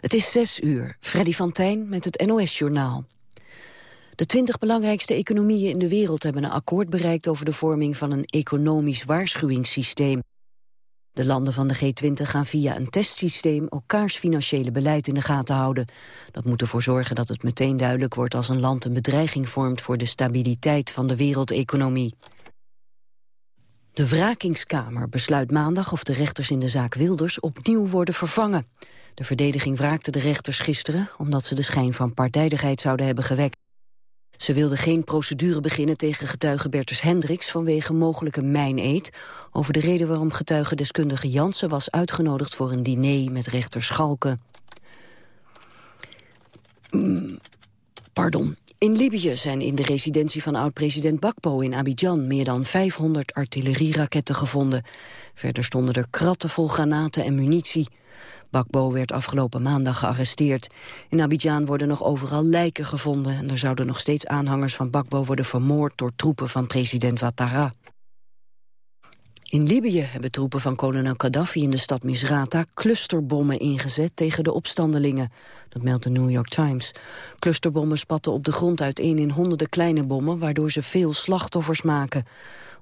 Het is zes uur. Freddy van Tijn met het NOS-journaal. De twintig belangrijkste economieën in de wereld hebben een akkoord bereikt over de vorming van een economisch waarschuwingssysteem. De landen van de G20 gaan via een testsysteem elkaars financiële beleid in de gaten houden. Dat moet ervoor zorgen dat het meteen duidelijk wordt als een land een bedreiging vormt voor de stabiliteit van de wereldeconomie. De wrakingskamer besluit maandag of de rechters in de zaak Wilders opnieuw worden vervangen. De verdediging wraakte de rechters gisteren omdat ze de schijn van partijdigheid zouden hebben gewekt. Ze wilden geen procedure beginnen tegen getuige Bertus Hendricks vanwege mogelijke mijneed over de reden waarom getuigendeskundige Jansen was uitgenodigd voor een diner met rechter Schalke. Mm, pardon. In Libië zijn in de residentie van oud-president Bakbo in Abidjan meer dan 500 artillerieraketten gevonden. Verder stonden er kratten vol granaten en munitie. Bakbo werd afgelopen maandag gearresteerd. In Abidjan worden nog overal lijken gevonden... en er zouden nog steeds aanhangers van Bakbo worden vermoord... door troepen van president Ouattara. In Libië hebben troepen van kolonel Gaddafi in de stad Misrata clusterbommen ingezet tegen de opstandelingen. Dat meldt de New York Times. Clusterbommen spatten op de grond uiteen in honderden kleine bommen, waardoor ze veel slachtoffers maken.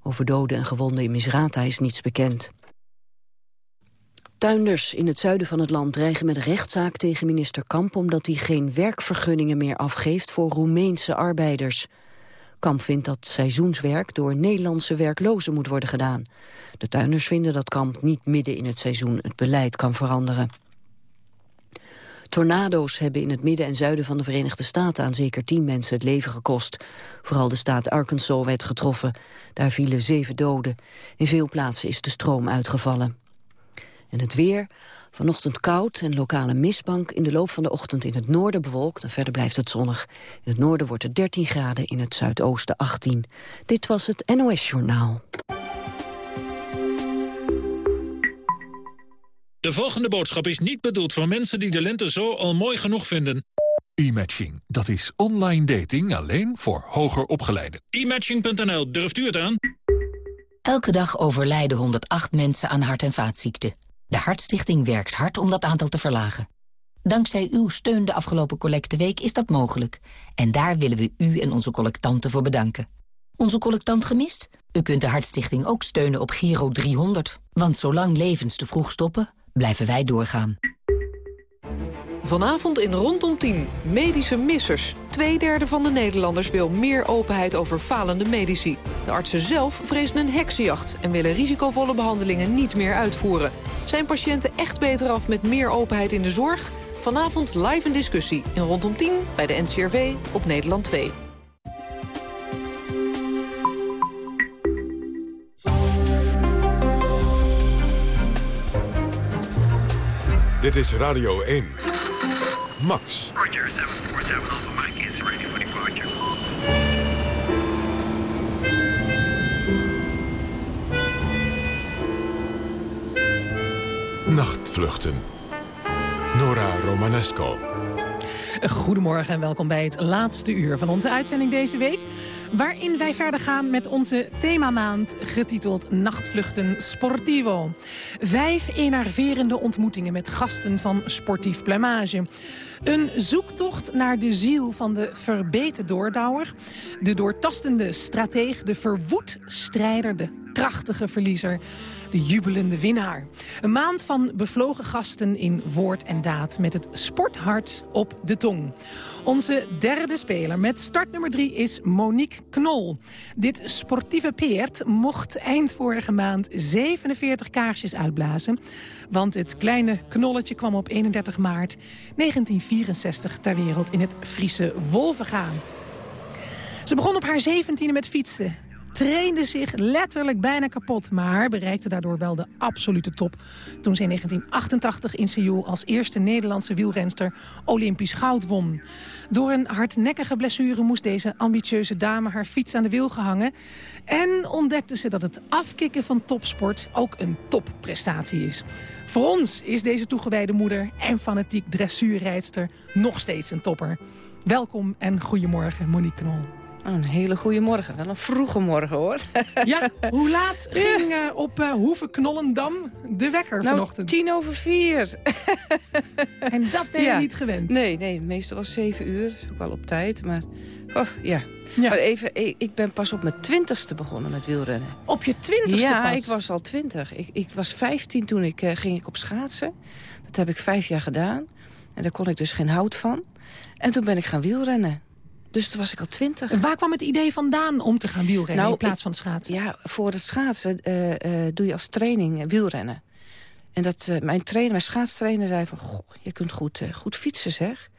Over doden en gewonden in Misrata is niets bekend. Tuinders in het zuiden van het land dreigen met rechtszaak tegen minister Kamp... omdat hij geen werkvergunningen meer afgeeft voor Roemeense arbeiders. Kamp vindt dat seizoenswerk door Nederlandse werklozen moet worden gedaan. De tuinders vinden dat Kamp niet midden in het seizoen het beleid kan veranderen. Tornado's hebben in het midden en zuiden van de Verenigde Staten aan zeker tien mensen het leven gekost. Vooral de staat Arkansas werd getroffen. Daar vielen zeven doden. In veel plaatsen is de stroom uitgevallen. En het weer, vanochtend koud en lokale mistbank. In de loop van de ochtend in het noorden bewolkt en verder blijft het zonnig. In het noorden wordt het 13 graden, in het zuidoosten 18. Dit was het NOS Journaal. De volgende boodschap is niet bedoeld voor mensen die de lente zo al mooi genoeg vinden. E-matching, dat is online dating alleen voor hoger opgeleiden. E-matching.nl, durft u het aan? Elke dag overlijden 108 mensen aan hart- en vaatziekten. De Hartstichting werkt hard om dat aantal te verlagen. Dankzij uw steun de afgelopen collecteweek is dat mogelijk. En daar willen we u en onze collectanten voor bedanken. Onze collectant gemist? U kunt de Hartstichting ook steunen op Giro 300. Want zolang levens te vroeg stoppen, blijven wij doorgaan. Vanavond in Rondom 10. Medische missers. Tweederde van de Nederlanders wil meer openheid over falende medici. De artsen zelf vrezen een heksenjacht... en willen risicovolle behandelingen niet meer uitvoeren. Zijn patiënten echt beter af met meer openheid in de zorg? Vanavond live een discussie in Rondom 10 bij de NCRV op Nederland 2. Dit is Radio 1. Max. Roger, 747 Alpha Mike is ready for departure. Nachtvluchten. Nora Romanesco. Goedemorgen en welkom bij het laatste uur van onze uitzending deze week. Waarin wij verder gaan met onze themamaand getiteld Nachtvluchten Sportivo. Vijf enerverende ontmoetingen met gasten van Sportief Plumage. Een zoektocht naar de ziel van de verbeten doordouwer. De doortastende strateeg, de verwoed strijder, de krachtige verliezer de jubelende winnaar. Een maand van bevlogen gasten in woord en daad... met het sporthart op de tong. Onze derde speler met startnummer drie is Monique Knol. Dit sportieve peert mocht eind vorige maand 47 kaarsjes uitblazen. Want het kleine knolletje kwam op 31 maart 1964 ter wereld in het Friese Wolvengaan. Ze begon op haar zeventiende met fietsen trainde zich letterlijk bijna kapot... maar bereikte daardoor wel de absolute top... toen ze in 1988 in Seoul als eerste Nederlandse wielrenster Olympisch goud won. Door een hardnekkige blessure moest deze ambitieuze dame haar fiets aan de wiel gehangen... en ontdekte ze dat het afkicken van topsport ook een topprestatie is. Voor ons is deze toegewijde moeder en fanatiek dressuurrijdster nog steeds een topper. Welkom en goedemorgen, Monique Knol. Oh, een hele goede morgen. Wel een vroege morgen, hoor. Ja, hoe laat ging uh, op uh, Hoeve-Knollendam de wekker nou, vanochtend? tien over vier. en dat ben je ja. niet gewend? Nee, nee, meestal was zeven uur. Dat is ook wel op tijd, maar... Oh, ja. Ja. Maar even, ik ben pas op mijn twintigste begonnen met wielrennen. Op je twintigste Ja, pas? ik was al twintig. Ik, ik was vijftien toen ik, uh, ging ik op schaatsen. Dat heb ik vijf jaar gedaan. En daar kon ik dus geen hout van. En toen ben ik gaan wielrennen. Dus toen was ik al twintig. En waar kwam het idee vandaan om te gaan wielrennen nou, in plaats ik, van schaatsen? Ja, voor het schaatsen uh, uh, doe je als training wielrennen. En dat, mijn trainer, mijn schaatstrainer zei van... Goh, je kunt goed, goed fietsen, zeg.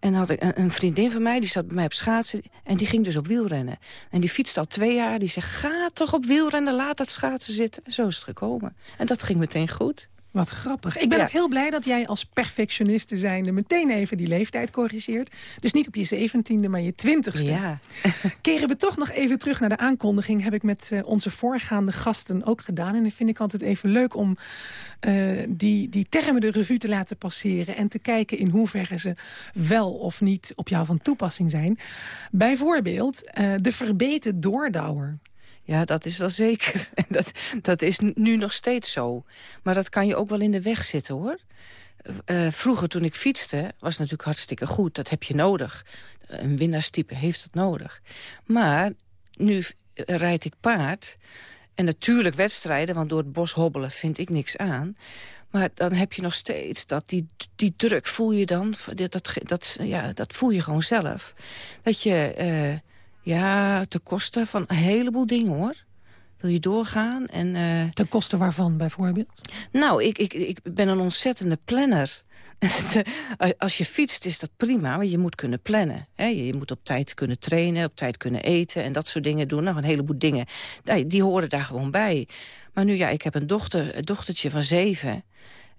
En dan had ik een, een, vriendin van mij, die zat bij mij op schaatsen... en die ging dus op wielrennen. En die fietste al twee jaar. Die zegt, ga toch op wielrennen, laat dat schaatsen zitten. En zo is het gekomen. En dat ging meteen goed. Wat grappig. Ik ben Ja. ook heel blij dat jij als perfectioniste zijnde... meteen even die leeftijd corrigeert. Dus niet op je zeventiende, maar je twintigste. Ja. Keren we toch nog even terug naar de aankondiging... heb ik met uh, onze voorgaande gasten ook gedaan. En dat vind ik altijd even leuk om uh, die, die termen de revue te laten passeren... en te kijken in hoeverre ze wel of niet op jou van toepassing zijn. Bijvoorbeeld uh, de verbeten doordouwer. Ja, dat is wel zeker. Dat, dat is nu nog steeds zo. Maar dat kan je ook wel in de weg zitten, hoor. Uh, vroeger, toen ik fietste, was het natuurlijk hartstikke goed. Dat heb je nodig. Een winnaarstype heeft het nodig. Maar nu rijd ik paard. En natuurlijk wedstrijden, want door het bos hobbelen vind ik niks aan. Maar dan heb je nog steeds dat die, die druk voel je dan. Dat, dat, dat, ja, dat voel je gewoon zelf. Dat je... ja, ten koste van een heleboel dingen, hoor. Wil je doorgaan? En, uh... Ten koste waarvan, bijvoorbeeld? Nou, ik, ik, ik ben een ontzettende planner. Als je fietst is dat prima, maar je moet kunnen plannen. Hè? Je moet op tijd kunnen trainen, op tijd kunnen eten... en dat soort dingen doen. Nou, een heleboel dingen, die horen daar gewoon bij. Maar nu, ja, ik heb een, dochter, een dochtertje van zeven...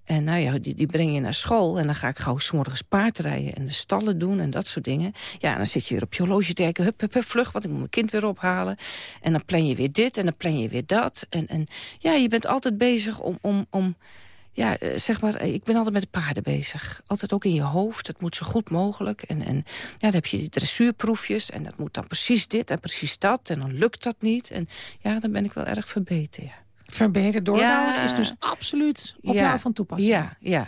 En nou ja, die, breng je naar school en dan ga ik gauw 's morgens paardrijden en de stallen doen en dat soort dingen. Ja, dan zit je weer op je horloge kijken, hup, hup, hup, vlug, want ik moet mijn kind weer ophalen. En dan plan je weer dit en dan plan je weer dat. En, en ja, je bent altijd bezig om, om, om ja, zeg maar, ik ben altijd met de paarden bezig. Altijd ook in je hoofd, het moet zo goed mogelijk. En, en ja, dan heb je die dressuurproefjes en dat moet dan precies dit en precies dat. En dan lukt dat niet. En ja, dan ben ik wel erg verbeten, ja. Verbeterd doordouwen ja. is dus absoluut op ja. jou van toepassing. Ja, ja.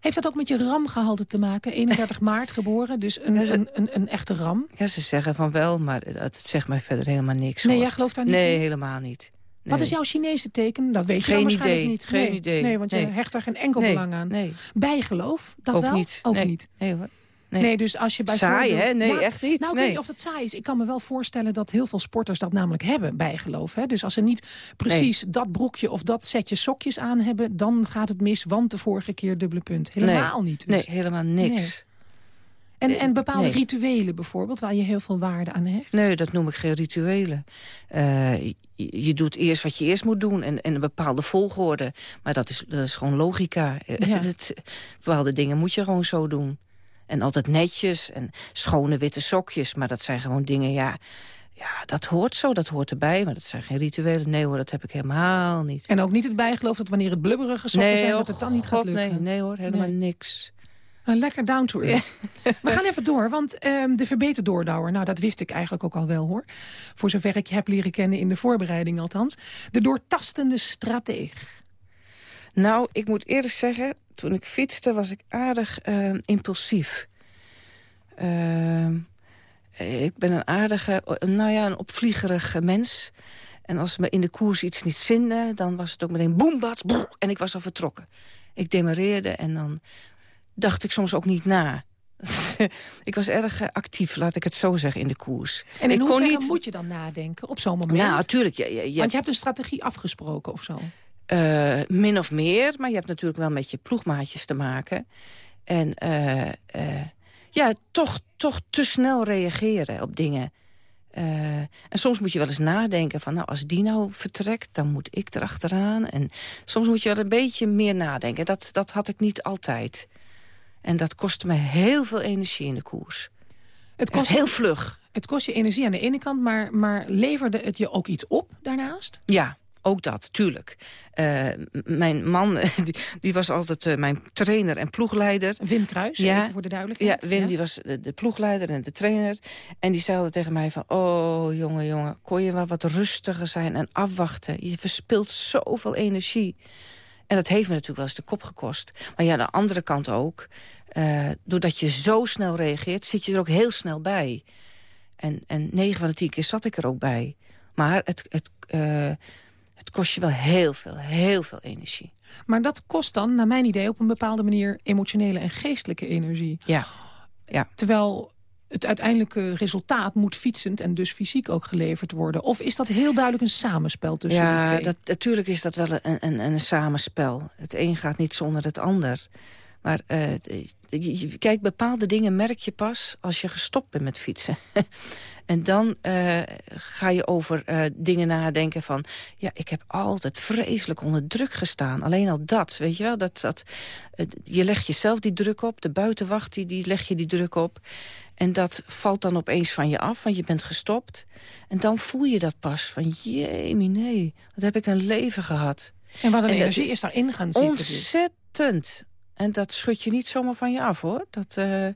Heeft dat ook met je ramgehalte te maken? 31 maart geboren, dus een, Ja, ze- een, een, een echte ram? Ja, ze zeggen van wel, maar het, het zegt mij verder helemaal niks. Nee, hoor. jij gelooft daar niet Nee, in? helemaal niet. Wat Nee. is jouw Chinese teken? Dat weet je Geen dan waarschijnlijk idee, niet. geen nee, idee. Nee, want je Nee. hecht daar geen enkel Nee, belang aan. Nee, Bijgeloof, dat ook wel? niet. Ook nee. niet. Nee hoor. Nee. Nee. dus als je bijvoorbeeld... Saai, hè? Nee, Ja, echt niet. Nou, ik Nee. weet niet of het saai is. Ik kan me wel voorstellen dat heel veel sporters dat namelijk hebben, bijgeloof. Hè? Dus als ze niet precies dat broekje of dat setje sokjes aan hebben... dan gaat het mis, want de vorige keer dubbele punt. Helemaal niet dus. Nee, helemaal niks. En, en bepaalde Nee. rituelen bijvoorbeeld, waar je heel veel waarde aan hecht. Nee, dat noem ik geen rituelen. Eh, je, je doet eerst wat je eerst moet doen en, en een bepaalde volgorde. Maar dat is, dat is gewoon logica. Ja. Dat- bepaalde dingen moet je gewoon zo doen. En altijd netjes en schone witte sokjes. Maar dat zijn gewoon dingen, ja, ja, dat hoort zo, dat hoort erbij. Maar dat zijn geen rituelen. Nee hoor, dat heb ik helemaal niet. En ook niet het bijgeloof dat wanneer het blubberige sokken zijn... oh, dat het dan niet gaat lukken. Nee, nee hoor, helemaal Nee. niks. Nou, lekker down to earth. We gaan even door, want ehm, de verbeter doordouwer... nou, dat wist ik eigenlijk ook al wel, hoor. Voor zover ik je heb leren kennen in de voorbereiding althans. De doortastende strateeg. Nou, ik moet eerlijk zeggen, toen ik fietste was ik aardig eh, impulsief. Eh, ik ben een aardige, eh, nou ja, een opvliegerige mens. En als me in de koers iets niet zinde, dan was het ook meteen boem, bats, brrr, en ik was al vertrokken. Ik demareerde en dan dacht ik soms ook niet na. ik was erg actief, laat ik het zo zeggen, in de koers. En in ik hoeverre moet je dan nadenken op zo'n moment? Nou, natuurlijk. Je, je, je Want je hebt een strategie afgesproken of zo. Eh, min of meer, maar je hebt natuurlijk wel met je ploegmaatjes te maken. En eh, eh, ja, toch, toch te snel reageren op dingen. En soms moet je wel eens nadenken van, nou, als die nou vertrekt, dan moet ik erachteraan. En soms moet je wel een beetje meer nadenken. Dat, dat had ik niet altijd. En dat kostte me heel veel energie in de koers. Het kost heel vlug. Het kost je energie aan de ene kant, maar, maar leverde het je ook iets op daarnaast? Ja, ook dat, tuurlijk. Uh, mijn man, die, die was altijd uh, mijn trainer en ploegleider. Wim Kruis, ja, voor de duidelijkheid. Ja, Wim ja. die was de, de, ploegleider en de trainer. En die zei altijd tegen mij van... oh, jongen, jongen, kon je wel wat rustiger zijn en afwachten. Je verspilt zoveel energie. En dat heeft me natuurlijk wel eens de kop gekost. Maar ja, aan de andere kant ook... Uh, doordat je zo snel reageert, zit je er ook heel snel bij. En, en 9 van de 10 keer zat ik er ook bij. Maar het, het, uh, het kost je wel heel veel, heel veel energie. Maar dat kost dan, naar mijn idee, op een bepaalde manier... emotionele en geestelijke energie. Ja. ja. Terwijl het uiteindelijke resultaat moet fietsend... en dus fysiek ook geleverd worden. Of is dat heel duidelijk een samenspel tussen ja, die twee? Ja, natuurlijk is dat wel een, een, een samenspel. Het een gaat niet zonder het ander. Maar uh, kijk, bepaalde dingen merk je pas als je gestopt bent met fietsen. en dan uh, ga je over uh, dingen nadenken van... ja, ik heb altijd vreselijk onder druk gestaan. Alleen al dat, weet je wel. Dat, dat, je legt jezelf die druk op, de buitenwacht die, die leg je die druk op. En dat valt dan opeens van je af, want je bent gestopt. En dan voel je dat pas van, jee, nee, wat heb ik een leven gehad. En wat een en energie is, is daarin gaan zitten. Ontzettend. En dat schud je niet zomaar van je af, hoor. Dat, uh,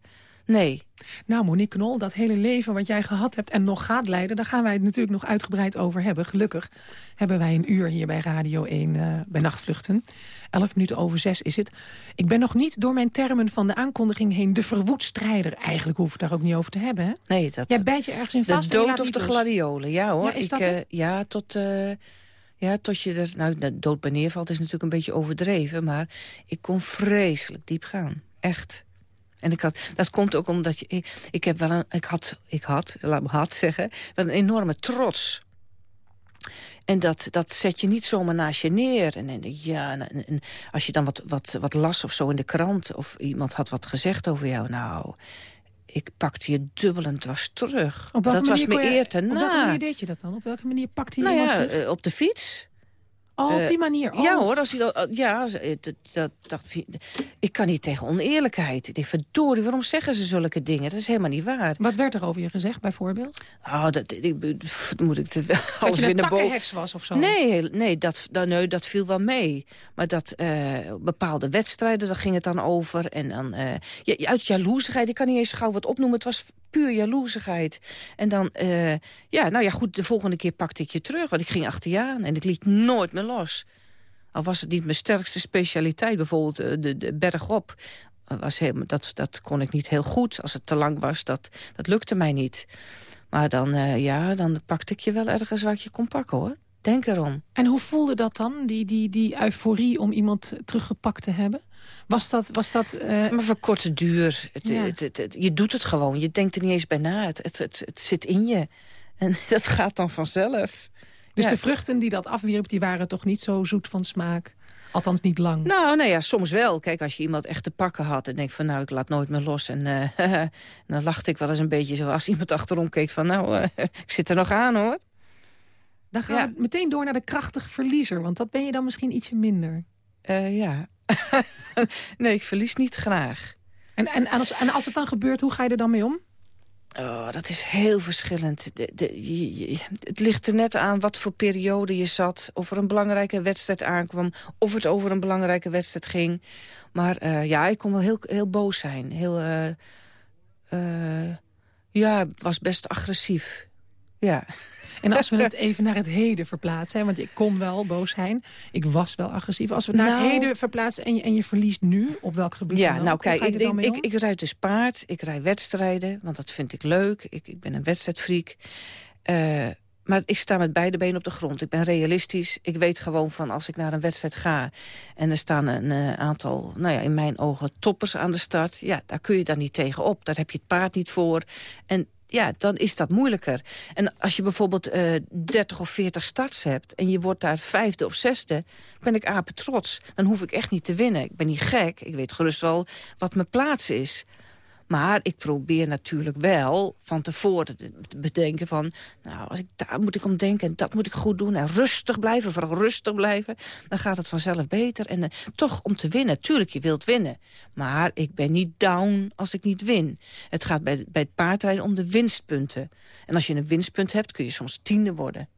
nee. Nou, Monique Knol, dat hele leven wat jij gehad hebt en nog gaat leiden... daar gaan wij het natuurlijk nog uitgebreid over hebben. Gelukkig hebben wij een uur hier bij Radio 1 uh, bij Nachtvluchten. Elf minuten over zes is het. Ik ben nog niet door mijn termen van de aankondiging heen... de verwoedstrijder. Eigenlijk hoef ik daar ook niet over te hebben, hè? Nee, dat... Jij bijt je ergens in vast De dood of de gladiolen, ja hoor. Ja, is dat ik, het? Uh, ja, tot... Ja, tot je er... Nou, dood bij neervalt is natuurlijk een beetje overdreven... maar ik kon vreselijk diep gaan. Echt. En ik had, dat komt ook omdat je, ik, heb wel een, ik had, ik had, laat me had zeggen, wel een enorme trots. En dat, dat zet je niet zomaar naast je neer. En, en ja, en, als je dan wat, wat, wat las of zo in de krant... of iemand had wat gezegd over jou, nou... ik pakte je dubbel en dwars terug. Op dat was me je, eer te Op welke manier deed je dat dan? Op welke manier pakte je nou iemand ja, terug? uh, op de fiets. Oh, op die manier? Oh. Ja hoor, als hij dat, ja, dat, dat, dacht, ik kan niet tegen oneerlijkheid. Ik denk, verdorie, waarom zeggen ze zulke dingen? Dat is helemaal niet waar. Wat werd er over je gezegd, bijvoorbeeld? Oh, dat, ik, moet ik te, dat alles je weer een naar boven. heks was of zo? Nee, nee, dat, dat, nee, dat viel wel mee. Maar dat uh, bepaalde wedstrijden, daar ging het dan over. En dan, uh, ja, uit jaloezigheid, ik kan niet eens gauw wat opnoemen. Het was puur jaloezigheid. En dan, uh, ja, nou ja, goed, de volgende keer pakte ik je terug. Want ik ging achter je aan en ik liet nooit meer los. Al was het niet mijn sterkste specialiteit, bijvoorbeeld uh, de, de bergop. Was helemaal, dat, dat kon ik niet heel goed. Als het te lang was, dat, dat lukte mij niet. Maar dan, uh, ja, dan pakte ik je wel ergens waar ik je kon pakken, hoor. Denk erom. En hoe voelde dat dan, die, die, die euforie om iemand teruggepakt te hebben? Was dat... Was dat uh... Maar voor korte duur. Het, ja. het, het, het, je doet het gewoon. Je denkt er niet eens bij na. Het, het, het, zit in je. En dat gaat dan vanzelf. Dus ja. de vruchten die dat afwierp, die waren toch niet zo zoet van smaak? Althans niet lang. Nou, nou ja, soms wel. Kijk, als je iemand echt te pakken had en denkt van nou, ik laat nooit meer los. En uh, dan lachte ik wel eens een beetje zo als iemand achterom keek van nou, uh, ik zit er nog aan hoor. Dan gaan ja. we meteen door naar de krachtige verliezer. Want dat ben je dan misschien ietsje minder. Uh, ja. nee, ik verlies niet graag. En, en, en, als, en als het dan gebeurt, hoe ga je er dan mee om? Oh, dat is heel verschillend. De, de, het ligt er net aan wat voor periode je zat. Of er een belangrijke wedstrijd aankwam. Of het over een belangrijke wedstrijd ging. Maar uh, ja, ik kon wel heel, heel boos zijn. Heel, uh, uh, ja, was best agressief. Ja. En als we het even naar het heden verplaatsen... want ik kon wel boos zijn, ik was wel agressief. Als we het naar nou, het heden verplaatsen en je, en je verliest nu, op welk gebied Ja, dan nou kijk, ik, ik, ik, ik, rijd dus paard, ik rijd wedstrijden... want dat vind ik leuk, ik, ik ben een wedstrijdfreak... Uh, maar ik sta met beide benen op de grond. Ik ben realistisch. Ik weet gewoon van als ik naar een wedstrijd ga... en er staan een uh, aantal, nou ja, in mijn ogen, toppers aan de start... ja, daar kun je dan niet tegen op. Daar heb je het paard niet voor. En ja, dan is dat moeilijker. En als je bijvoorbeeld uh, 30 of 40 starts hebt... en je wordt daar vijfde of zesde, ben ik apen trots. Dan hoef ik echt niet te winnen. Ik ben niet gek. Ik weet gerust wel wat mijn plaats is. Maar ik probeer natuurlijk wel van tevoren te bedenken van... nou, als ik daar moet ik om denken en dat moet ik goed doen... en rustig blijven, vooral rustig blijven... dan gaat het vanzelf beter. En uh, toch om te winnen, tuurlijk, je wilt winnen. Maar ik ben niet down als ik niet win. Het gaat bij, bij het paardrijden om de winstpunten. En als je een winstpunt hebt, kun je soms tiende worden.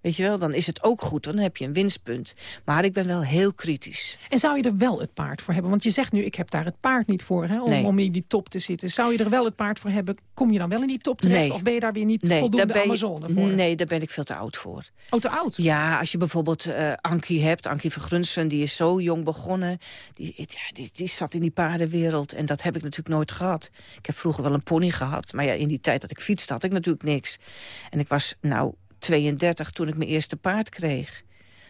Weet je wel, dan is het ook goed, want dan heb je een winstpunt. Maar ik ben wel heel kritisch. En zou je er wel het paard voor hebben? Want je zegt nu, ik heb daar het paard niet voor hè, om, Nee. om in die top te zitten. Zou je er wel het paard voor hebben? Kom je dan wel in die top terecht? Nee. Of ben je daar weer niet Nee, voldoende daar ben je- Amazone voor? Nee, daar ben ik veel te oud voor. Oh, te oud? Ja, als je bijvoorbeeld eh, Ankie hebt, Ankie van die is zo jong begonnen. Die, ja, die, die zat in die paardenwereld en dat heb ik natuurlijk nooit gehad. Ik heb vroeger wel een pony gehad, maar ja, in die tijd dat ik fietste had ik natuurlijk niks. En ik was nou 32 toen ik mijn eerste paard kreeg.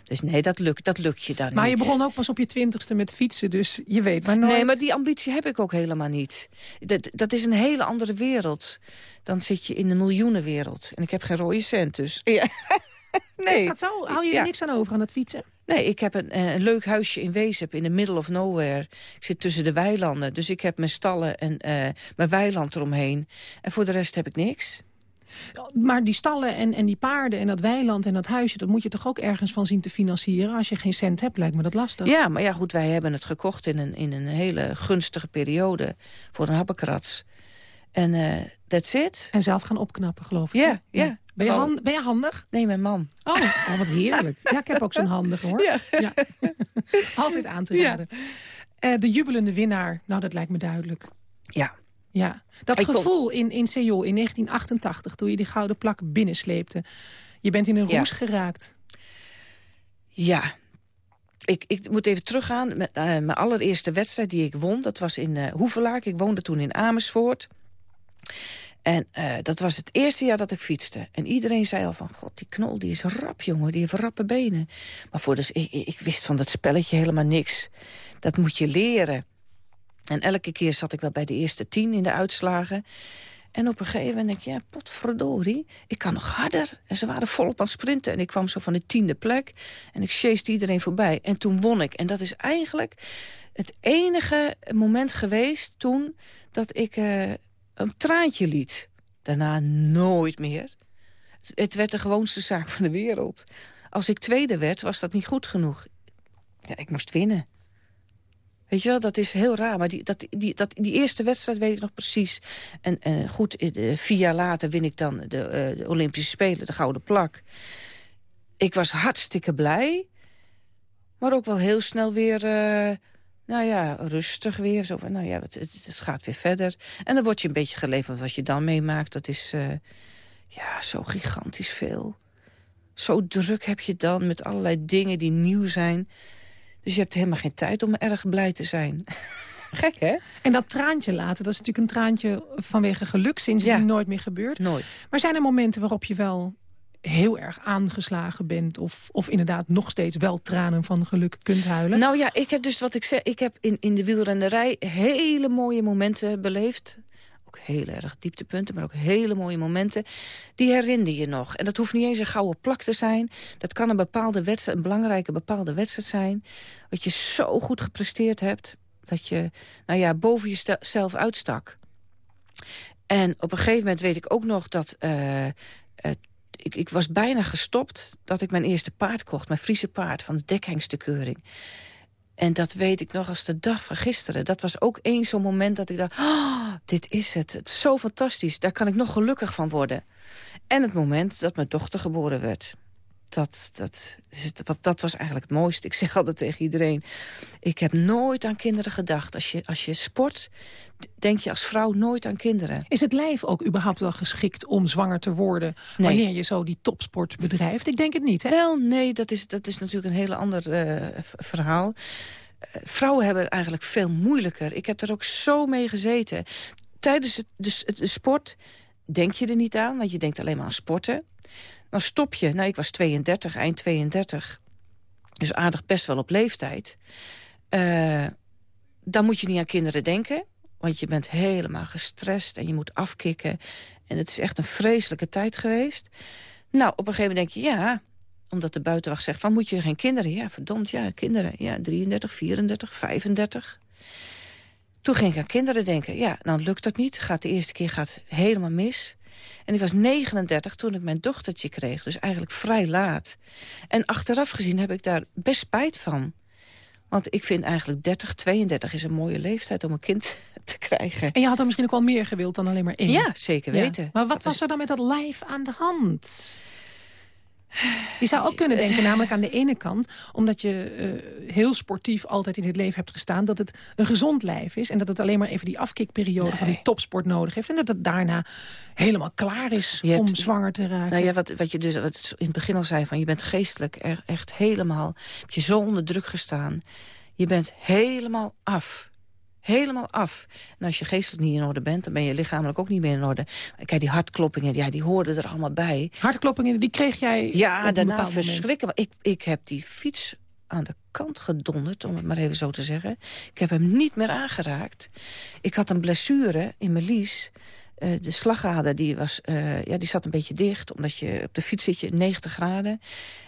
Dus nee, dat lukt, dat lukt je dan Maar niet. je begon ook pas op je twintigste met fietsen, dus je weet maar nooit. Nee, maar die ambitie heb ik ook helemaal niet. Dat, dat is een hele andere wereld. Dan zit je in de miljoenenwereld. En ik heb geen rode cent, dus... Ja. nee. Is dat zo? Hou je er Ja. niks aan over aan het fietsen? Nee, ik heb een, eh, een leuk huisje in Wezep, in the middle of nowhere. Ik zit tussen de weilanden, dus ik heb mijn stallen en eh, mijn weiland eromheen. En voor de rest heb ik niks. Maar die stallen en, en die paarden en dat weiland en dat huisje... dat moet je toch ook ergens van zien te financieren? Als je geen cent hebt, lijkt me dat lastig. Ja, maar ja, goed, wij hebben het gekocht in een, in een hele gunstige periode voor een happenkrats. En eh that's it. En zelf gaan opknappen, geloof ik. Ja, ja. Ben, je Oh. hand- ben je handig? Nee, mijn man. Oh, oh, wat heerlijk. Ja, ik heb ook zo'n handige, hoor. Ja. Altijd aan te Ja. raden. Eh, de jubelende winnaar, nou, dat lijkt me duidelijk. Ja. Ja, dat Ik kom- gevoel in, in Seoul in 1988, toen je die gouden plak binnensleepte. Je bent in een Ja. roes geraakt. Ja. Ik, ik moet even teruggaan. Met, eh, mijn allereerste wedstrijd die ik won, dat was in Hoevelaak. Ik woonde toen in Amersfoort. En eh, dat was het eerste jaar dat ik fietste. En iedereen zei al van, god, die knol die is rap, jongen. Die heeft rappe benen. Maar voor dus, ik ik wist van dat spelletje helemaal niks. Dat moet je leren. En elke keer zat ik wel bij de eerste tien in de uitslagen. En op een gegeven moment denk ik, ja, potverdorie, ik kan nog harder. En ze waren volop aan het sprinten. En ik kwam zo van de tiende plek. En ik chased iedereen voorbij. En toen won ik. En dat is eigenlijk het enige moment geweest toen... dat ik eh, een traantje liet. Daarna nooit meer. Het, het werd de gewoonste zaak van de wereld. Als ik tweede werd, was dat niet goed genoeg. Ja, ik moest winnen. Weet je wel, dat is heel raar. Maar die, dat, die, dat, die eerste wedstrijd weet ik nog precies. En eh, goed, eh, vier jaar later win ik dan de, eh, de Olympische Spelen, de Gouden Plak. Ik was hartstikke blij. Maar ook wel heel snel weer, nou ja, rustig weer. Zo van, nou ja, het, het, gaat weer verder. En dan word je een beetje geleverd wat je dan meemaakt. Dat is, ja, zo gigantisch veel. Zo druk heb je dan met allerlei dingen die nieuw zijn. Dus je hebt helemaal geen tijd om erg blij te zijn. Gek, hè? En dat traantje laten, dat is natuurlijk een traantje vanwege geluk... sinds Ja. die nooit meer gebeurt. Nooit. Maar zijn er momenten waarop je wel heel erg aangeslagen bent... of, of inderdaad nog steeds wel tranen van geluk kunt huilen? Nou ja, ik heb dus wat ik zeg, ik heb in, in de wielrennerij hele mooie momenten beleefd. Ook heel erg dieptepunten, maar ook hele mooie momenten. Die herinner je nog. En dat hoeft niet eens een gouden plak te zijn. Dat kan een bepaalde wedstrijd, een belangrijke bepaalde wedstrijd zijn. Wat je zo goed gepresteerd hebt. Dat je, nou ja, boven jezelf uitstak. En op een gegeven moment weet ik ook nog dat... eh, eh, ik, ik was bijna gestopt dat ik mijn eerste paard kocht. Mijn Friese paard van de dekhengstenkeuring. En dat weet ik nog als de dag van gisteren. Dat was ook één zo'n moment dat ik dacht... Oh, dit is het. Het is zo fantastisch. Daar kan ik nog gelukkig van worden. En het moment dat mijn dochter geboren werd. Dat, dat, wat- dat was eigenlijk het mooiste. Ik zeg altijd tegen iedereen... ik heb nooit aan kinderen gedacht. Als je, als je sport, denk je als vrouw nooit aan kinderen. Is het lijf ook überhaupt wel geschikt om zwanger te worden... Nee. wanneer je zo die topsport bedrijft? Ik denk het niet, hè? Wel, nee, dat is, dat is natuurlijk een heel ander eh, verhaal. Eh, vrouwen hebben het eigenlijk veel moeilijker. Ik heb er ook zo mee gezeten. Tijdens het, dus het, de sport denk je er niet aan, want je denkt alleen maar aan sporten. Dan stop je, nou ik was 32, eind 32, dus aardig best wel op leeftijd. Eh, dan moet je niet aan kinderen denken, want je bent helemaal gestrest en je moet afkicken. En het is echt een vreselijke tijd geweest. Nou, op een gegeven moment denk je, ja, omdat de buitenwacht zegt van moet je geen kinderen? Ja, verdomd, ja, kinderen. Ja, 33, 34, 35. Toen ging ik aan kinderen denken. Ja, dan lukt dat niet. Gaat de eerste keer gaat helemaal mis. En ik was 39 toen ik mijn dochtertje kreeg. Dus eigenlijk vrij laat. En achteraf gezien heb ik daar best spijt van. Want ik vind eigenlijk 30, 32 is een mooie leeftijd om een kind te krijgen. En je had er misschien ook wel meer gewild dan alleen maar één. Ja, zeker Ja. weten. Maar wat Dat was er dan met dat lijf aan de hand? Je zou ook kunnen denken, namelijk aan de ene kant... omdat je eh, heel sportief altijd in het leven hebt gestaan... dat het een gezond lijf is en dat het alleen maar even die afkikperiode... van die topsport nodig heeft en dat het daarna helemaal klaar is Je om hebt- zwanger te raken. Nou ja, wat, wat je dus wat in het begin al zei, van je bent geestelijk er, echt helemaal... heb je zo onder druk gestaan. Je bent helemaal af. Helemaal af. En als je geestelijk niet in orde bent, dan ben je lichamelijk ook niet meer in orde. Kijk, die hartkloppingen, ja, die hoorden er allemaal bij. Hartkloppingen, die kreeg jij Ja, daarna verschrikken. Want Ik, ik heb die fiets aan de kant gedonderd, om het maar even zo te zeggen. Ik heb hem niet meer aangeraakt. Ik had een blessure in mijn lies. Eh, de slagader die was, eh, ja, die zat een beetje dicht, omdat je op de fiets zit je 90 graden.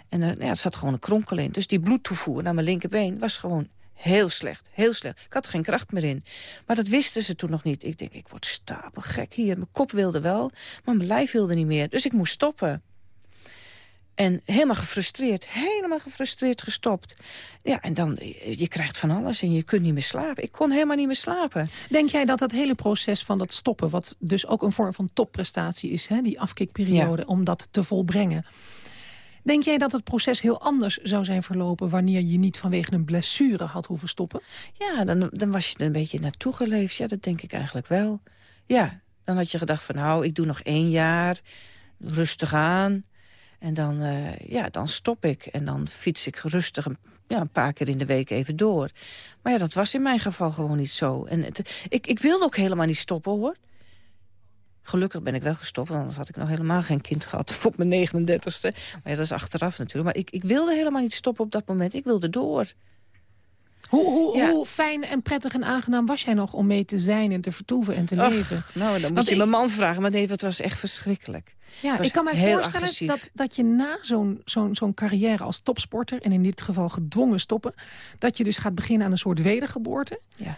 En nou ja, er zat gewoon een kronkel in. Dus die bloedtoevoer naar mijn linkerbeen was gewoon heel slecht, heel slecht. Ik had er geen kracht meer in. Maar dat wisten ze toen nog niet. Ik denk, ik word stapelgek hier. Mijn kop wilde wel, maar mijn lijf wilde niet meer. Dus ik moest stoppen. En helemaal gefrustreerd, helemaal gefrustreerd gestopt. Ja, en dan, je krijgt van alles en je kunt niet meer slapen. Ik kon helemaal niet meer slapen. Denk jij dat dat hele proces van dat stoppen... wat dus ook een vorm van topprestatie is, hè, die afkikperiode... om dat te volbrengen... Denk jij dat het proces heel anders zou zijn verlopen... wanneer je niet vanwege een blessure had hoeven stoppen? Ja, dan, dan was je er een beetje naartoe geleefd. Ja, dat denk ik eigenlijk wel. Ja, dan had je gedacht van nou, ik doe nog één jaar, rustig aan. En dan, eh, ja, dan stop ik. En dan fiets ik rustig een, ja, een paar keer in de week even door. Maar ja, dat was in mijn geval gewoon niet zo. En ik, ik wilde ook helemaal niet stoppen, hoor. Gelukkig ben ik wel gestopt, want anders had ik nog helemaal geen kind gehad op mijn 39ste. Maar ja, dat is achteraf natuurlijk. Maar ik, ik wilde helemaal niet stoppen op dat moment. Ik wilde door. Hoe, hoe, Ja. hoe fijn en prettig en aangenaam was jij nog om mee te zijn... en te vertoeven en te Och, leven? nou, dan moet Want je ik- mijn man vragen. Maar nee, het was echt verschrikkelijk. Ja, ik kan me heel voorstellen agressief. dat, dat je na zo'n zo'n zo'n carrière als topsporter... en in dit geval gedwongen stoppen... dat je dus gaat beginnen aan een soort wedergeboorte. Ja.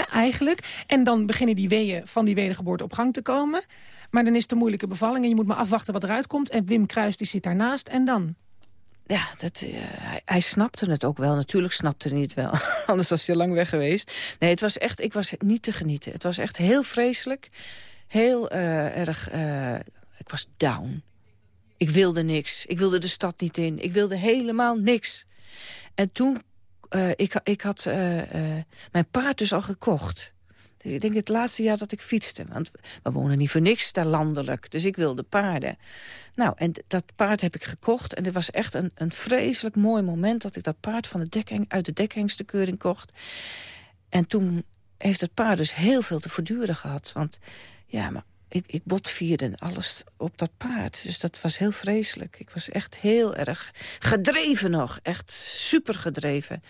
Eigenlijk. En dan beginnen die weeën van die wedergeboorte op gang te komen. Maar dan is een moeilijke bevalling en je moet maar afwachten wat eruit komt. En Wim Kruis die zit daarnaast en dan? Ja, dat, eh, hij, snapte het ook wel. Natuurlijk snapte hij het wel. Anders was hij lang weg geweest. Nee, het was echt, ik was niet te genieten. Het was echt heel vreselijk. Heel eh, erg, eh, ik was down. Ik wilde niks. Ik wilde de stad niet in. Ik wilde helemaal niks. En toen, eh, ik, ik had eh, eh, mijn paard dus al gekocht. Ik denk het laatste jaar dat ik fietste. Want we wonen niet voor niks daar landelijk. Dus ik wilde paarden. Nou, en dat paard heb ik gekocht. En dit was echt een, een vreselijk mooi moment... dat ik dat paard van de dekheng, uit de dekhengstenkeuring kocht. En toen heeft het paard dus heel veel te verduren gehad. Want ja, maar ik, ik botvierde en alles op dat paard. Dus dat was heel vreselijk. Ik was echt heel erg gedreven nog. Echt super gedreven.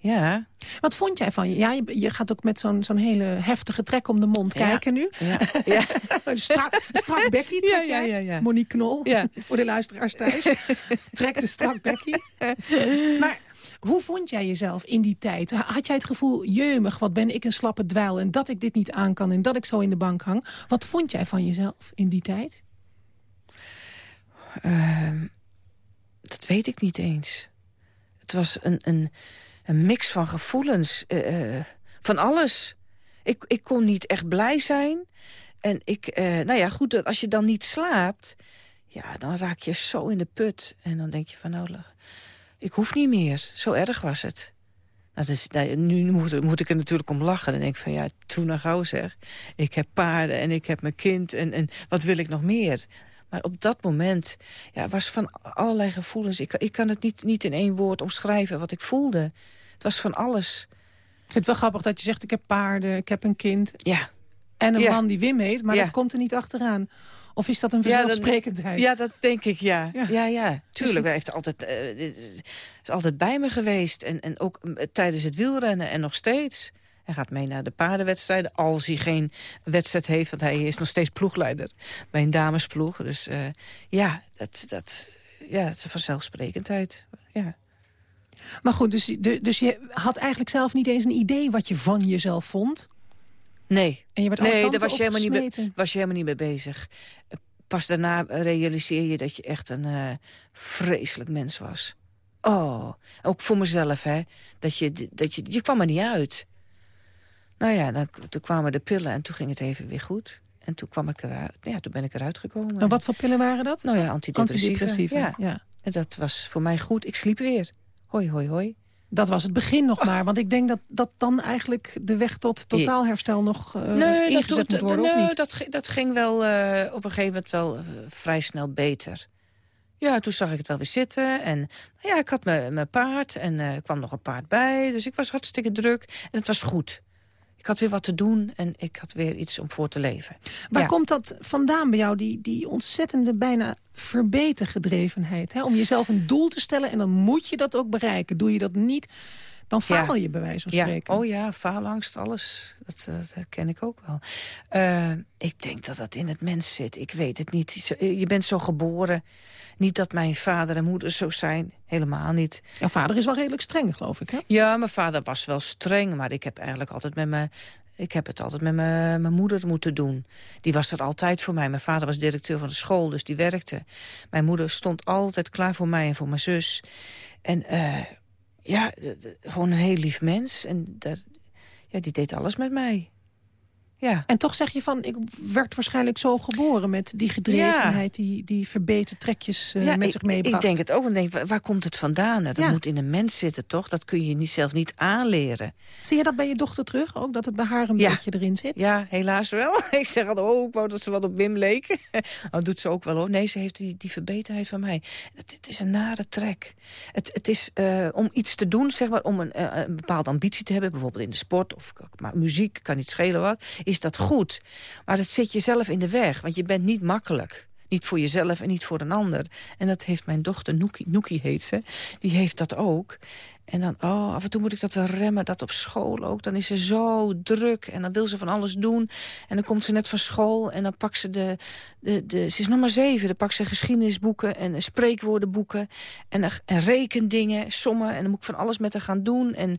Ja. Wat vond jij van je? Ja, je, je gaat ook met zo'n zo'n hele heftige trek om de mond Ja. kijken nu. Ja, ja. Een strak, strak bekkie trek Ja, ja, jij. ja. Monique Knol, Ja. voor de luisteraars thuis. Trekt een strak bekkie. Maar hoe vond jij jezelf in die tijd? Had jij het gevoel, jeumig, wat ben ik een slappe dweil... en dat ik dit niet aan kan en dat ik zo in de bank hang? Wat vond jij van jezelf in die tijd? Ehm, dat weet ik niet eens. Het was een, een, een mix van gevoelens. eh, eh, van alles. Ik, ik kon niet echt blij zijn. En ik, eh, nou ja, goed, als je dan niet slaapt... ja, dan raak je zo in de put. En dan denk je van, nou, ik hoef niet meer. Zo erg was het. Nou, dus, nou, nu moet, moet ik er natuurlijk om lachen. Dan denk ik van, ja, toen nog gauw zeg. Ik heb paarden en ik heb mijn kind en, en wat wil ik nog meer? Maar op dat moment ja, was van allerlei gevoelens. Ik, ik kan het niet, niet in één woord omschrijven wat ik voelde. Het was van alles. Ik vind het wel grappig dat je zegt, ik heb paarden, ik heb een kind... Ja, en een Ja. man die Wim heet, maar Ja. dat komt er niet achteraan. Of is dat een Ja, dat- vanzelfsprekendheid? ja dat denk ik, ja. Ja. Ja, ja, tuurlijk. Hij heeft altijd, eh, is altijd bij me geweest. En, en ook eh, tijdens het wielrennen en nog steeds. Hij gaat mee naar de paardenwedstrijden. Als hij geen wedstrijd heeft, want hij is nog steeds ploegleider bij een damesploeg. Dus eh, ja, dat, dat, ja, het is een vanzelfsprekendheid. Ja. Maar goed, dus, de- dus je had eigenlijk zelf niet eens een idee wat je van jezelf vond. Nee, En je nee daar was je, helemaal niet mee, was je helemaal niet mee bezig. Pas daarna realiseer je dat je echt een eh, vreselijk mens was. Oh, ook voor mezelf, hè. Dat je, dat je, je kwam er niet uit. Nou ja, dan, toen kwamen de pillen en toen ging het even weer goed. En toen kwam ik eruit. Ja, toen ben ik eruit gekomen. En wat voor pillen waren dat? Nou ja. Antidepressiva, Ja. ja. En dat was voor mij goed. Ik sliep weer. Hoi, hoi, hoi. Dat was het begin nog maar. Want ik denk dat, dat dan eigenlijk de weg tot totaal herstel nog uh, nee, ingezet dat, moet worden, nee, of niet? Dat, dat ging wel uh, op een gegeven moment wel uh, vrij snel beter. Ja, toen zag ik het wel weer zitten. En nou ja, ik had mijn paard en er kwam nog een paard bij. Dus ik was hartstikke druk en het was goed. Ik had weer wat te doen en ik had weer iets om voor te leven. Waar ja. komt dat vandaan bij jou, die, die ontzettende bijna verbetergedrevenheid? Hè? Om jezelf een doel te stellen en dan moet je dat ook bereiken. Doe je dat niet, dan faal je bij wijze van Ja. spreken. Oh ja, faalangst, alles. Dat, eh, dat ken ik ook wel. Eh, ik denk dat dat in het mens zit. Ik weet het niet. Zo- Je bent zo geboren. Niet dat mijn vader en moeder zo zijn. Helemaal niet. Jouw vader is wel redelijk streng, geloof ik, hè? Ja, mijn vader was wel streng. Maar ik heb eigenlijk altijd met mijn... Ik heb het altijd met mijn, mijn moeder moeten doen. Die was er altijd voor mij. Mijn vader was directeur van de school, dus die werkte. Mijn moeder stond altijd klaar voor mij en voor mijn zus. En eh, ja, gewoon een heel lief mens. En daar, ja, die deed alles met mij. Ja. En toch zeg je van, ik werd waarschijnlijk zo geboren... met die gedrevenheid, die, die verbeterde trekjes eh, ja, met ik, zich meebracht. ik denk het ook. Ik denk, waar, komt het vandaan? Dat Ja. moet in een mens zitten, toch? Dat kun je niet, zelf niet aanleren. Zie je dat bij je dochter terug ook? Dat het bij haar een beetje erin zit? Ja, helaas wel. ik zeg altijd, oh, ik wou dat ze wat op Wim leek. dat doet ze ook wel, hoor. Nee, ze heeft die, die verbeterheid van mij. Het, het is een nare trek. Het, het is eh, om iets te doen, zeg maar, om een, eh, een bepaalde ambitie te hebben... bijvoorbeeld in de sport of maar muziek, kan niet schelen wat... is dat goed. Maar dat zit jezelf in de weg, want je bent niet makkelijk. Niet voor jezelf en niet voor een ander. En dat heeft mijn dochter, Noekie, Noekie heet ze, die heeft dat ook. En dan, oh, af en toe moet ik dat wel remmen, dat op school ook. Dan is ze zo druk en dan wil ze van alles doen. En dan komt ze net van school en dan pakt ze de... de, de ze is nog maar zeven, dan pakt ze geschiedenisboeken en spreekwoordenboeken. En, en rekendingen, sommen. En dan moet ik van alles met haar gaan doen. En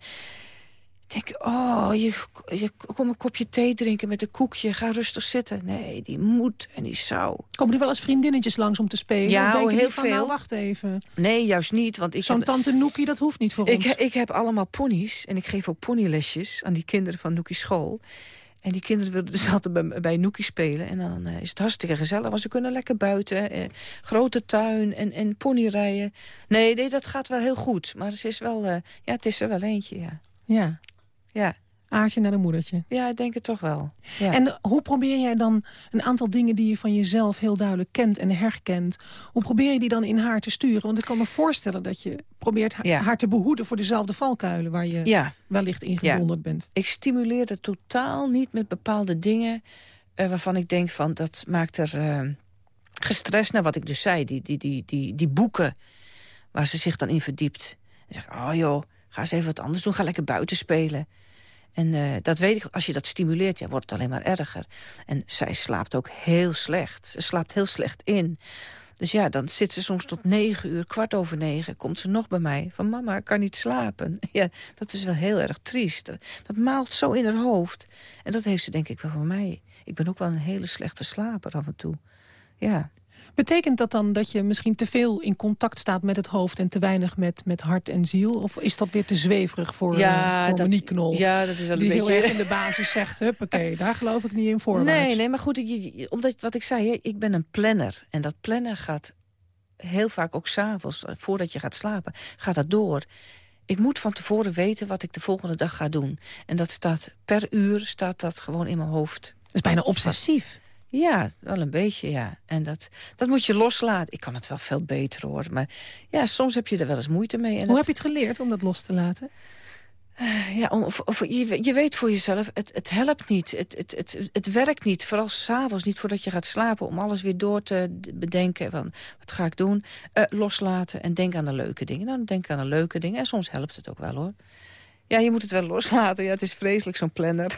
denk, oh, je, je kom een kopje thee drinken met een koekje. Ga rustig zitten. Nee, die moet en die zou. Komen er wel eens vriendinnetjes langs om te spelen? Ja, oh, heel van, veel. Nou, wacht even. Nee, juist niet. Want ik Zo'n heb, tante Noekie, dat hoeft niet voor ik, ons. ik heb allemaal ponies. En ik geef ook ponylesjes aan die kinderen van Noekie school. En die kinderen wilden dus altijd bij, bij Noekie spelen. En dan eh, is het hartstikke gezellig. Want ze kunnen lekker buiten. Eh, grote tuin en, en ponyrijden. Nee, nee, dat gaat wel heel goed. Maar het is wel, eh, ja, het is er wel eentje, ja. Ja, Ja, aardje naar de moedertje. ja ik denk het toch wel. Ja. En hoe probeer jij dan een aantal dingen die je van jezelf heel duidelijk kent en herkent... hoe probeer je die dan in haar te sturen? Want ik kan me voorstellen dat je probeert haar, Ja. haar te behoeden... voor dezelfde valkuilen waar je ja. wellicht ingedonderd bent. ik stimuleerde totaal niet met bepaalde dingen... eh, waarvan ik denk van, dat maakt er eh, gestrest naar wat ik dus zei. Die, die, die, die, die boeken waar ze zich dan in verdiept. En zeg, oh joh, ga even wat anders doen. Ga lekker buiten spelen. En eh, dat weet ik, als je dat stimuleert, ja, wordt het alleen maar erger. En zij slaapt ook heel slecht. Ze slaapt heel slecht in. Dus ja, dan zit ze soms tot negen uur, kwart over negen... komt ze nog bij mij van mama, ik kan niet slapen. Ja, dat is wel heel erg triest. Dat maalt zo in haar hoofd. En dat heeft ze denk ik wel van mij. Ik ben ook wel een hele slechte slaper af en toe. Ja, Betekent dat dan dat je misschien te veel in contact staat met het hoofd... en te weinig met, met hart en ziel? Of is dat weer te zweverig voor, ja, eh, voor dat, Monique Knol? ja dat is wel een die heel beetje... erg in de basis zegt, huppakee, daar geloof ik niet in voorwaarts. Nee, nee, maar goed, omdat wat ik zei, hè, ik ben een planner. En dat plannen gaat heel vaak ook s'avonds, eh, voordat je gaat slapen, gaat dat door. Ik moet van tevoren weten wat ik de volgende dag ga doen. En dat staat per uur, staat dat gewoon in mijn hoofd. Dat is bijna obsessief. Ja, wel een beetje, ja. En dat, dat moet je loslaten. Ik kan het wel veel beter hoor. Maar ja, soms heb je er wel eens moeite mee. En Hoe dat- heb je het geleerd om dat los te laten? ja, of, of, je, je weet voor jezelf, het, het helpt niet. Het, het, het, het werkt niet, vooral s'avonds niet voordat je gaat slapen... om alles weer door te bedenken van wat ga ik doen. Eh, loslaten en denk aan de leuke dingen. Dan denk aan de leuke dingen en soms helpt het ook wel hoor. Ja, je moet het wel loslaten. Ja, het is vreselijk zo'n planner.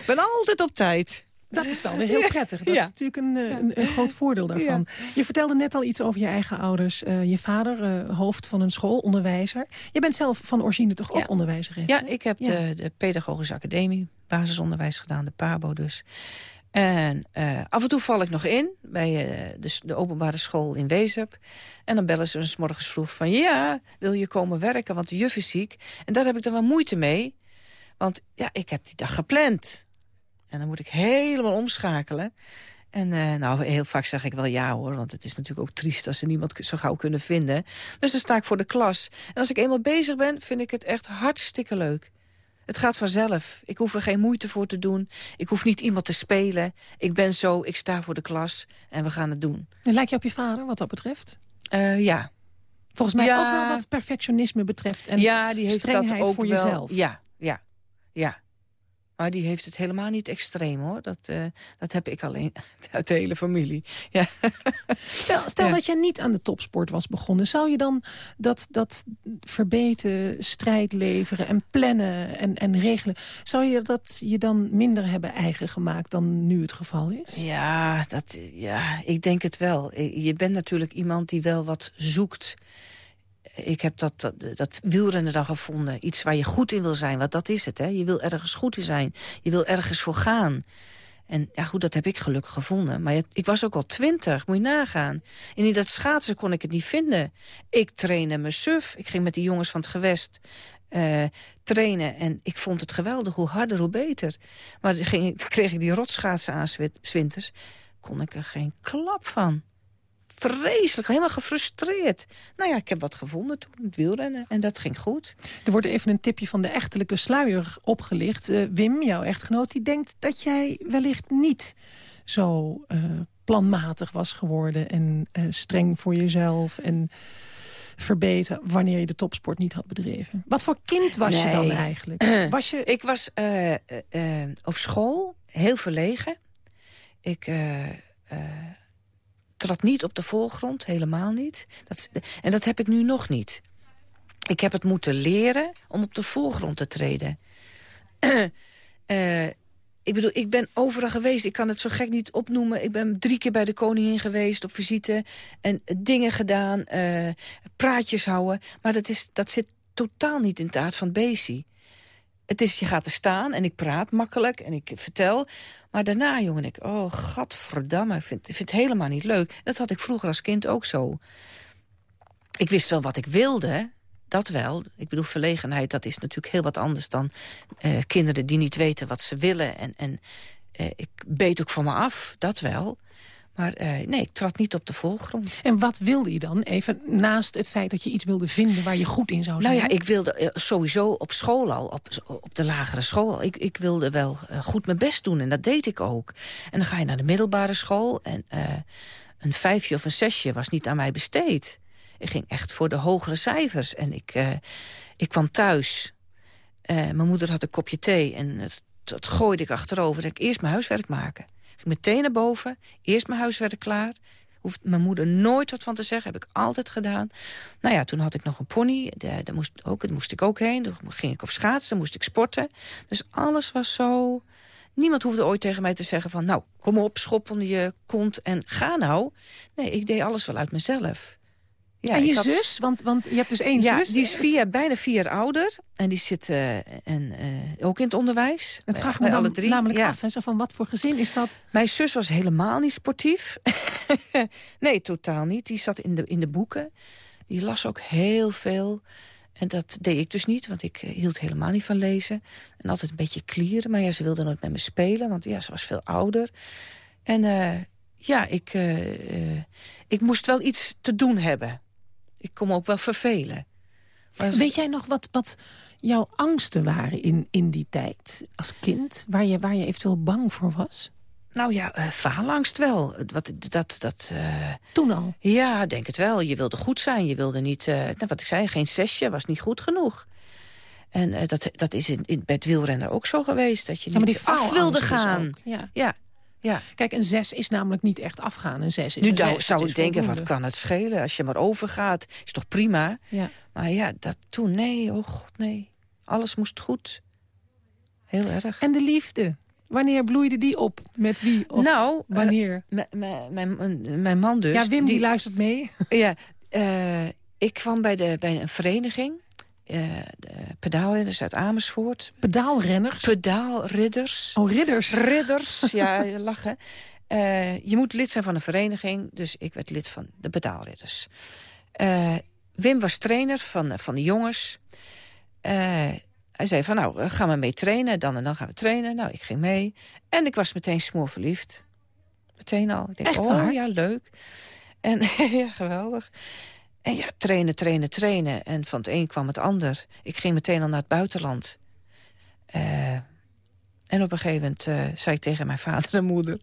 Ik ben altijd op tijd. Dat is wel weer heel prettig. Dat Ja. is natuurlijk een, eh, een, een groot voordeel daarvan. Je vertelde net al iets over je eigen ouders. Eh, je vader, eh, hoofd van een school, onderwijzer. Je bent zelf van origine toch ook onderwijzeres? Ja, hè? ik heb. De, de pedagogische academie, basisonderwijs gedaan, de PABO dus. En af en toe val ik nog in bij de, de openbare school in Wezep. En dan bellen ze me 's morgens vroeg van... ja, wil je komen werken, want de juf is ziek. En daar heb ik dan wel moeite mee. Want ja, ik heb die dag gepland. En dan moet ik helemaal omschakelen. En eh, nou, heel vaak zeg ik wel ja hoor, want het is natuurlijk ook triest als ze niemand zo gauw kunnen vinden. Dus dan sta ik voor de klas. En als ik eenmaal bezig ben, vind ik het echt hartstikke leuk. Het gaat vanzelf. Ik hoef er geen moeite voor te doen. Ik hoef niet iemand te spelen. Ik ben zo, ik sta voor de klas en we gaan het doen. En lijk je op je vader wat dat betreft? Uh, ja. Volgens mij Ja. ook wel wat perfectionisme betreft. En ja, die heeft strengheid dat ook voor wel. jezelf. Ja, ja, ja. Maar die heeft het helemaal niet extreem, hoor. Dat, eh, dat heb ik alleen uit de hele familie. Ja. Stel, stel Ja. dat je niet aan de topsport was begonnen. Zou je dan dat, dat verbeten, strijd leveren en plannen en, en regelen... zou je dat je dan minder hebben eigen gemaakt dan nu het geval is? Ja, dat, ja, ik denk het wel. Je bent natuurlijk iemand die wel wat zoekt. Ik heb dat, dat, wielrennen dan gevonden. Iets waar je goed in wil zijn, want dat is het. Hè? Je wil ergens goed in zijn. Je wil ergens voor gaan. En ja, goed, dat heb ik gelukkig gevonden. Maar ik was ook al twintig, moet je nagaan. En in dat schaatsen kon ik het niet vinden. Ik trainde me suf. Ik ging met die jongens van het gewest eh, trainen. En ik vond het geweldig. Hoe harder, hoe beter. Maar dan kreeg ik die rotschaatsen aan zwinters. Kon ik er geen klap van. Vreselijk, helemaal gefrustreerd. Nou ja, ik heb wat gevonden toen, het wielrennen. En dat ging goed. Er wordt even een tipje van de echtelijke sluier opgelicht. Eh, Wim, jouw echtgenoot, die denkt dat jij wellicht niet zo eh, planmatig was geworden... en eh, streng voor jezelf en verbeten wanneer je de topsport niet had bedreven. Wat voor kind was je dan eigenlijk? Was je... Ik was op school heel verlegen. Ik trad niet op de voorgrond, helemaal niet. Dat, en dat heb ik nu nog niet. Ik heb het moeten leren om op de voorgrond te treden. Eh, ik bedoel, ik ben overal geweest. Ik kan het zo gek niet opnoemen. Ik ben drie keer bij de koningin geweest op visite. En dingen gedaan, eh, praatjes houden. Maar dat, is, dat zit totaal niet in het aard van beestie. Het is, je gaat er staan en ik praat makkelijk en ik vertel. Maar daarna, jongen, ik, oh, gadverdamme, ik vind, ik vind het helemaal niet leuk. Dat had ik vroeger als kind ook zo. Ik wist wel wat ik wilde, dat wel. Ik bedoel, verlegenheid, dat is natuurlijk heel wat anders dan eh, kinderen die niet weten wat ze willen. En, en eh, ik beet ook van me af, dat wel. Maar eh, nee, ik trad niet op de voorgrond. En wat wilde je dan? Even naast het feit dat je iets wilde vinden waar je goed in zou zijn. Nou ja, ik wilde eh, sowieso op school al, op, op de lagere school... Ik, ik wilde wel eh, goed mijn best doen en dat deed ik ook. En dan ga je naar de middelbare school... en een vijfje of een zesje was niet aan mij besteed. Ik ging echt voor de hogere cijfers. En ik, ik kwam thuis. Mijn moeder had een kopje thee en het, dat gooide ik achterover. Ik eerst mijn huiswerk maken. Meteen naar boven, eerst mijn huiswerk klaar... Hoeft mijn moeder nooit wat van te zeggen. Heb ik altijd gedaan. Nou ja, toen had ik nog een pony. Daar, moest, ook, daar moest ik ook heen. Toen ging ik op schaatsen. Moest ik sporten. Dus alles was zo... Niemand hoefde ooit tegen mij te zeggen van... nou, kom op, schop onder je kont en ga nou. Nee, ik deed alles wel uit mezelf. Ja, en je had- zus? Want, want je hebt dus één ja, zus. die is vier, bijna vier jaar ouder. En die zit eh, en, eh, ook in het onderwijs. Het vraagt me dan alle drie. namelijk ja. af. Hè, zo van wat voor gezin is dat? Mijn zus was helemaal niet sportief. nee, totaal niet. Die zat in de, in de boeken. Die las ook heel veel. En dat deed ik dus niet, want ik eh, hield helemaal niet van lezen. En altijd een beetje klieren. Maar ja, ze wilde nooit met me spelen, want ja, ze was veel ouder. En ja, ik, ik moest wel iets te doen hebben. Ik kon me ook wel vervelen. Maar Weet jij nog wat, wat jouw angsten waren in, in die tijd als kind? Waar je, waar je eventueel bang voor was? Nou ja, eh faalangst wel. Wat, dat, dat, eh, Toen al? Ja, denk het wel. Je wilde goed zijn. Je wilde niet, eh, nou, wat ik zei, geen zesje was niet goed genoeg. En dat, dat is in, in, bij het wielrennen ook zo geweest. Dat je Ja, niet die af wilde gaan. Ja. Ja, ja. Kijk, een zes is namelijk niet echt afgaan. Een zes is Nu zou, zes. zou Het ik denken, wat kan het schelen? Als je maar overgaat, is toch prima? Ja. Maar ja, dat toen, nee, oh god, nee. Alles moest goed. Heel erg. En de liefde? Wanneer bloeide die op? Met wie? Of nou, eh, wanneer? mijn, mijn man dus. ja, Wim die, die luistert mee. Ja, eh, ik kwam bij, de, bij een vereniging. Eh de pedaalridders uit Amersfoort. Pedaalrenners? Pedaalridders. oh, ridders. Ridders, ja, lachen. Eh, je moet lid zijn van een vereniging, dus ik werd lid van de pedaalridders. Eh, Wim was trainer van, van de jongens. Hij zei van, nou, gaan we mee trainen? Dan en dan gaan we trainen. Nou, ik ging mee. En ik was meteen smoorverliefd. Meteen al. Ik denk, Echt oh waar? ja, leuk. En ja, geweldig. En ja, trainen, trainen, trainen. En van het een kwam het ander. Ik ging meteen al naar het buitenland. Eh, en op een gegeven moment eh, zei ik tegen mijn vader en moeder...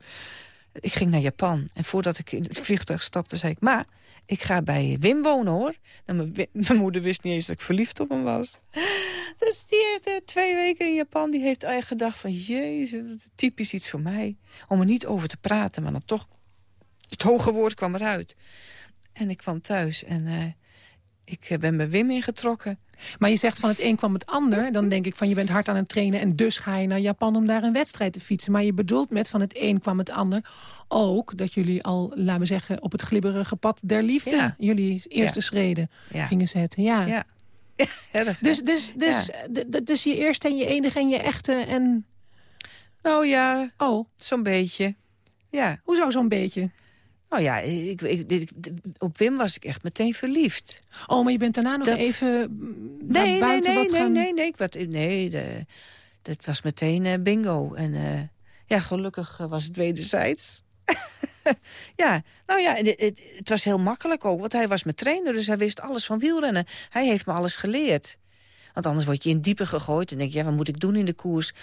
Ik ging naar Japan. En voordat ik in het vliegtuig stapte, zei ik... Ma, ik ga bij Wim wonen, hoor. En mijn, wi- mijn moeder wist niet eens dat ik verliefd op hem was. Dus die heeft eh, twee weken in Japan... die heeft eigenlijk gedacht van... Jezus, typisch iets voor mij. Om er niet over te praten, maar dan toch... Het hoge woord kwam eruit. En ik kwam thuis en eh, ik eh, ben bij Wim ingetrokken. Maar je zegt van het een kwam het ander. Dan denk ik van je bent hard aan het trainen... en dus ga je naar Japan om daar een wedstrijd te fietsen. Maar je bedoelt met van het een kwam het ander... ook dat jullie al, laten we zeggen... op het glibberige pad der liefde... Ja. jullie eerste Ja. schreden Ja. gingen zetten. Ja. Dus, dus, dus, d- dus je eerste en je enige en je echte en... Nou ja, Oh, zo'n beetje. Ja. hoezo zo'n beetje? Nou ja, ik, ik, ik- op Wim was ik echt meteen verliefd. Oh, maar je bent daarna nog Dat- even naar Nee, nee, buiten nee, wat nee, gaan... nee, nee. Ik werd, nee de, dat was meteen eh, bingo. En eh, ja, gelukkig eh, was het wederzijds. ja, nou ja, het, het, het was heel makkelijk ook. Want hij was mijn trainer, dus hij wist alles van wielrennen. Hij heeft me alles geleerd. Want anders word je in diepe gegooid en denk je, ja, wat moet ik doen in de koers?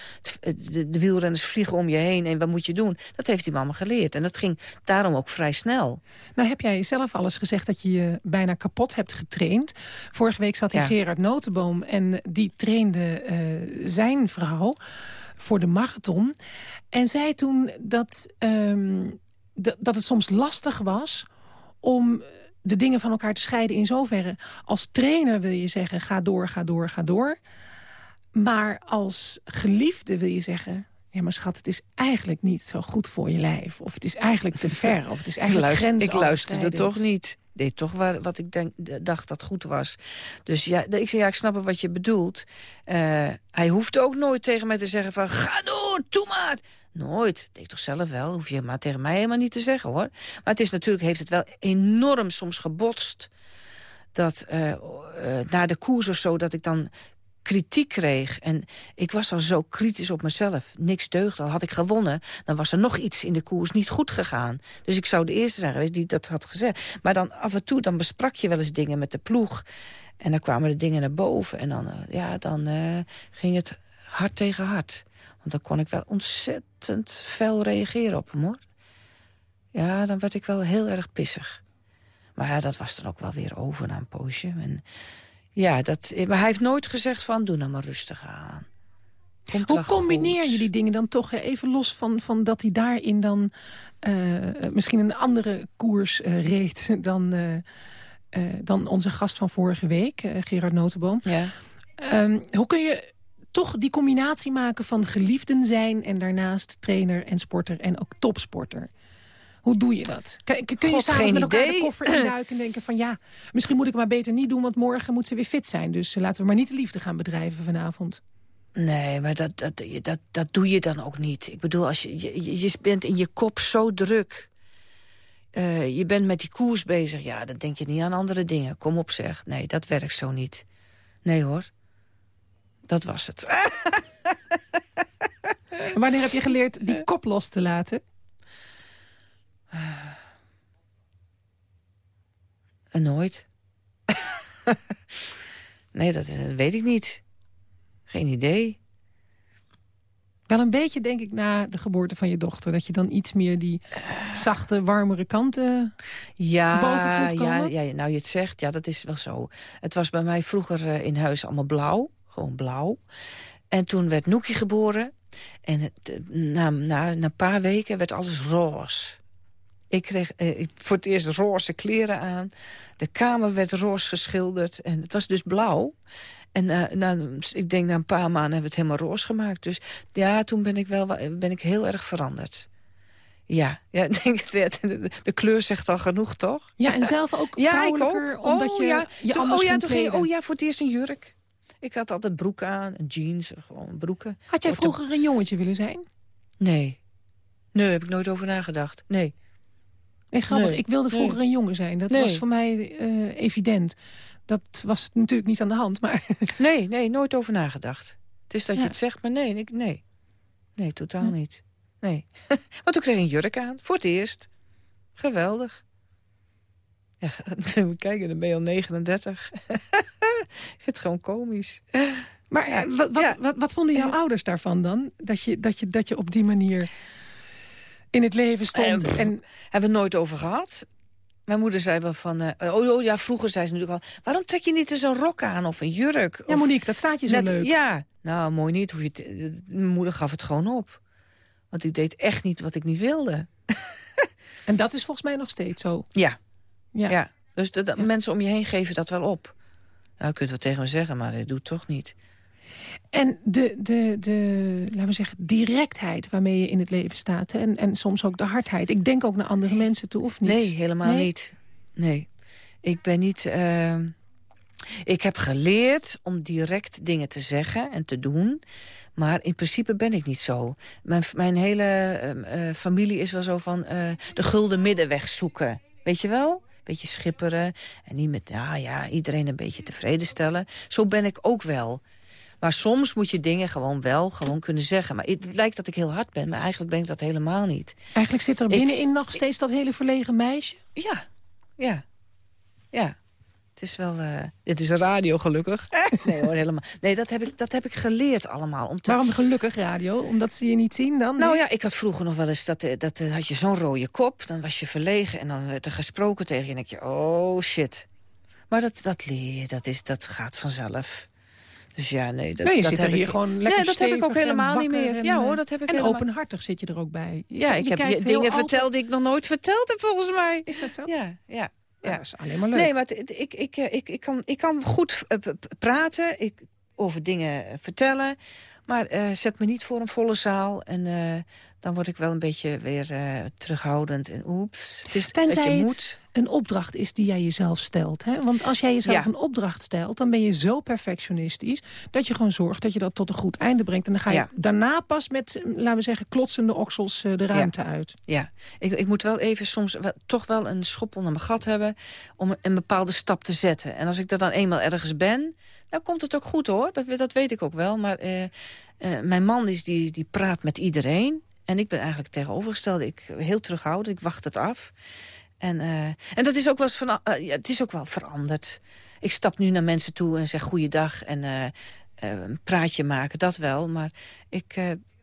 De, de wielrenners vliegen om je heen en wat moet je doen? Dat heeft hij me allemaal geleerd. En dat ging daarom ook vrij snel. Nou heb jij zelf alles gezegd dat je je bijna kapot hebt getraind. Vorige week zat hier Ja. Gerard Notenboom en die trainde eh, zijn vrouw voor de marathon. En zei toen dat, ehm, dat het soms lastig was om de dingen van elkaar te scheiden in zoverre. Als trainer wil je zeggen, ga door, ga door, ga door. Maar als geliefde wil je zeggen... ja, maar schat, het is eigenlijk niet zo goed voor je lijf. Of het is eigenlijk te ver. Of het is Ik, eigenlijk luister, ik luisterde toch niet. Deed toch waar, wat ik denk, dacht dat goed was. Dus ja, ik zei, ja, ik snap wat je bedoelt. Eh, hij hoefde ook nooit tegen mij te zeggen van... ga door, doe maar. Nooit. Ik toch zelf wel. Hoef je maar tegen mij helemaal niet te zeggen, hoor. Maar het is natuurlijk, heeft het wel enorm soms gebotst... dat eh eh, na de koers of zo, dat ik dan kritiek kreeg. En ik was al zo kritisch op mezelf. Niks deugde. Al had ik gewonnen, dan was er nog iets in de koers niet goed gegaan. Dus ik zou de eerste zijn geweest die dat had gezegd. Maar dan af en toe, dan besprak je wel eens dingen met de ploeg. En dan kwamen de dingen naar boven. En dan, eh, ja, dan ging het hard tegen hard. Want dan kon ik wel ontzettend fel reageren op hem, hoor. Ja, dan werd ik wel heel erg pissig. Maar ja, dat was dan ook wel weer over na een poosje. En ja, dat, maar hij heeft nooit gezegd van, doe nou maar rustig aan. Komt Hoe combineer goed. je die dingen dan toch? Even los van, van dat hij daarin dan eh, misschien een andere koers eh, reed... Dan, eh, dan onze gast van vorige week, Gerard Notenboom. Ja. Ehm, hoe kun je toch die combinatie maken van geliefden zijn... en daarnaast trainer en sporter en ook topsporter? Hoe doe je dat? Kun, kun je samen met elkaar idee. de koffer induiken en denken van... ja, misschien moet ik maar beter niet doen, want morgen moet ze weer fit zijn. Dus eh, laten we maar niet de liefde gaan bedrijven vanavond. Nee, maar dat, dat, dat, dat doe je dan ook niet. Ik bedoel, als je, je, je bent in je kop zo druk. Eh, je bent met die koers bezig. Ja, dan denk je niet aan andere dingen. Kom op zeg. Nee, dat werkt zo niet. Nee hoor. Dat was het. En wanneer heb je geleerd die kop los te laten? En nooit. nee, dat, dat weet ik niet. Geen idee. Wel een beetje, denk ik, na de geboorte van je dochter. Dat je dan iets meer die zachte, warmere kanten Ja, bovenvloed ja, komen? ja, nou je het zegt, ja, dat is wel zo. Het was bij mij vroeger eh, in huis allemaal blauw. Gewoon blauw. En toen werd Noekie geboren. En het, eh, na, na, na een paar weken werd alles roze. Ik kreeg eh, ik- voor het eerst roze kleren aan. De kamer werd roze geschilderd. En het was dus blauw. En eh, na, ik denk na een paar maanden hebben we het helemaal roze gemaakt. Dus ja, toen ben ik, wel, ben ik heel erg veranderd. Ja, ja ik denk het, werd- de, de kleur zegt al genoeg, toch? Ja, en zelf ook Ja, ik vrouwelijker, ook. omdat oh, je ja. je Toen- oh, ja, toen ging, oh ja, voor het eerst een jurk. Ik had altijd broek aan, en jeans, gewoon broeken. Had jij vroeger een jongetje willen zijn? Nee. Nee, heb ik nooit over nagedacht. Nee. Nee, grappig. Nee, Ik wilde vroeger nee. een jongen zijn. Dat Nee. was voor mij eh, evident. Dat was natuurlijk niet aan de hand, maar... Nee, nee, nooit over nagedacht. Het is dat Ja. je het zegt, maar nee, ik, nee. Nee, totaal niet. Nee. Want toen kreeg ik een jurk aan. Voor het eerst. Geweldig. Ja, kijken, dan ben je al 39. Ik vind het gewoon komisch. Maar Ja, eh, wat, wat, ja. wat, wat vonden jouw ouders daarvan dan? Dat je, dat, je, dat je op die manier in het leven stond. Eh, en, Hebben we nooit over gehad. Mijn moeder zei wel van... eh, oh, oh ja, vroeger zei ze natuurlijk al... waarom trek je niet eens een rok aan of een jurk? ja, Of Monique, dat staat je zo net- leuk. Ja, nou, mooi niet. Hoef je te- mijn moeder gaf het gewoon op. Want ik deed echt niet wat ik niet wilde. En dat is volgens mij nog steeds zo. Ja, Ja. ja. Dus de, de- mensen om je heen geven dat wel op. Nou, je kunt wat tegen me zeggen, maar dat doet toch niet. En de, de, de, laten we zeggen, directheid waarmee je in het leven staat. hè, En, en soms ook de hardheid. Ik denk ook naar andere mensen toe, of niet? Nee, helemaal Nee? niet. Nee. Ik ben niet... ehm, ik heb geleerd om direct dingen te zeggen en te doen. Maar in principe ben ik niet zo. Mijn, mijn hele ehm, eh, familie is wel zo van eh, de gulden middenweg zoeken. Weet je wel? Beetje schipperen. En niet met, ja, ja, iedereen een beetje tevreden stellen. Zo ben ik ook wel. Maar soms moet je dingen gewoon wel gewoon kunnen zeggen. Maar het lijkt dat ik heel hard ben, maar eigenlijk ben ik dat helemaal niet. Eigenlijk zit er Ik- binnenin nog steeds dat hele verlegen meisje. Ja, ja, ja. Het is wel... eh dit is een radio, gelukkig. nee hoor, helemaal. Nee, dat heb ik, dat heb ik geleerd allemaal. Om te... Waarom gelukkig radio? Omdat ze je niet zien dan? Nou ja, ik had vroeger nog wel eens... dat, eh, dat eh, had je zo'n rode kop, dan was je verlegen... en dan werd er gesproken tegen je en denk je... oh, shit. Maar dat, dat leer je, dat, is, dat gaat vanzelf. Dus ja, nee. Dat, nee, je dat zit heb er hier ik- gewoon lekker Nee, dat heb ik ook helemaal niet meer. en, ja hoor, dat heb ik En helemaal... openhartig zit je er ook bij. Je- Ja, ik heb je dingen verteld die ik nog nooit verteld heb, volgens mij. Is dat zo? Ja, ja. Ja, dat is alleen maar leuk. Nee, maar het- ik, ik, eh, ik, ik, kan, ik kan goed eh, praten, ik, over dingen eh, vertellen... maar zet me niet voor een volle zaal. En dan word ik wel een beetje weer eh, terughoudend. En oeps, het is Tenzij dat je het moet. een opdracht is die jij jezelf stelt. Hè? Want als jij jezelf Ja. een opdracht stelt... dan ben je zo perfectionistisch dat je gewoon zorgt dat je dat tot een goed einde brengt. En dan ga je Ja. daarna pas met, eh, laten we zeggen, klotsende oksels eh, de ruimte uit. Ja, ik, ik moet wel even soms wel, toch wel een schop onder mijn gat hebben... om een bepaalde stap te zetten. En als ik er dan eenmaal ergens ben, dan komt het ook goed hoor. Dat, dat weet ik ook wel. Maar mijn man is, die, die praat met iedereen. En ik ben eigenlijk tegenovergesteld. Ik heel terughoudend, ik wacht het af. En, eh, en dat is ook wel eens van, eh, ja, het is ook wel veranderd. Ik stap nu naar mensen toe en zeg goeiedag en eh, een praatje maken, dat wel. Maar ik,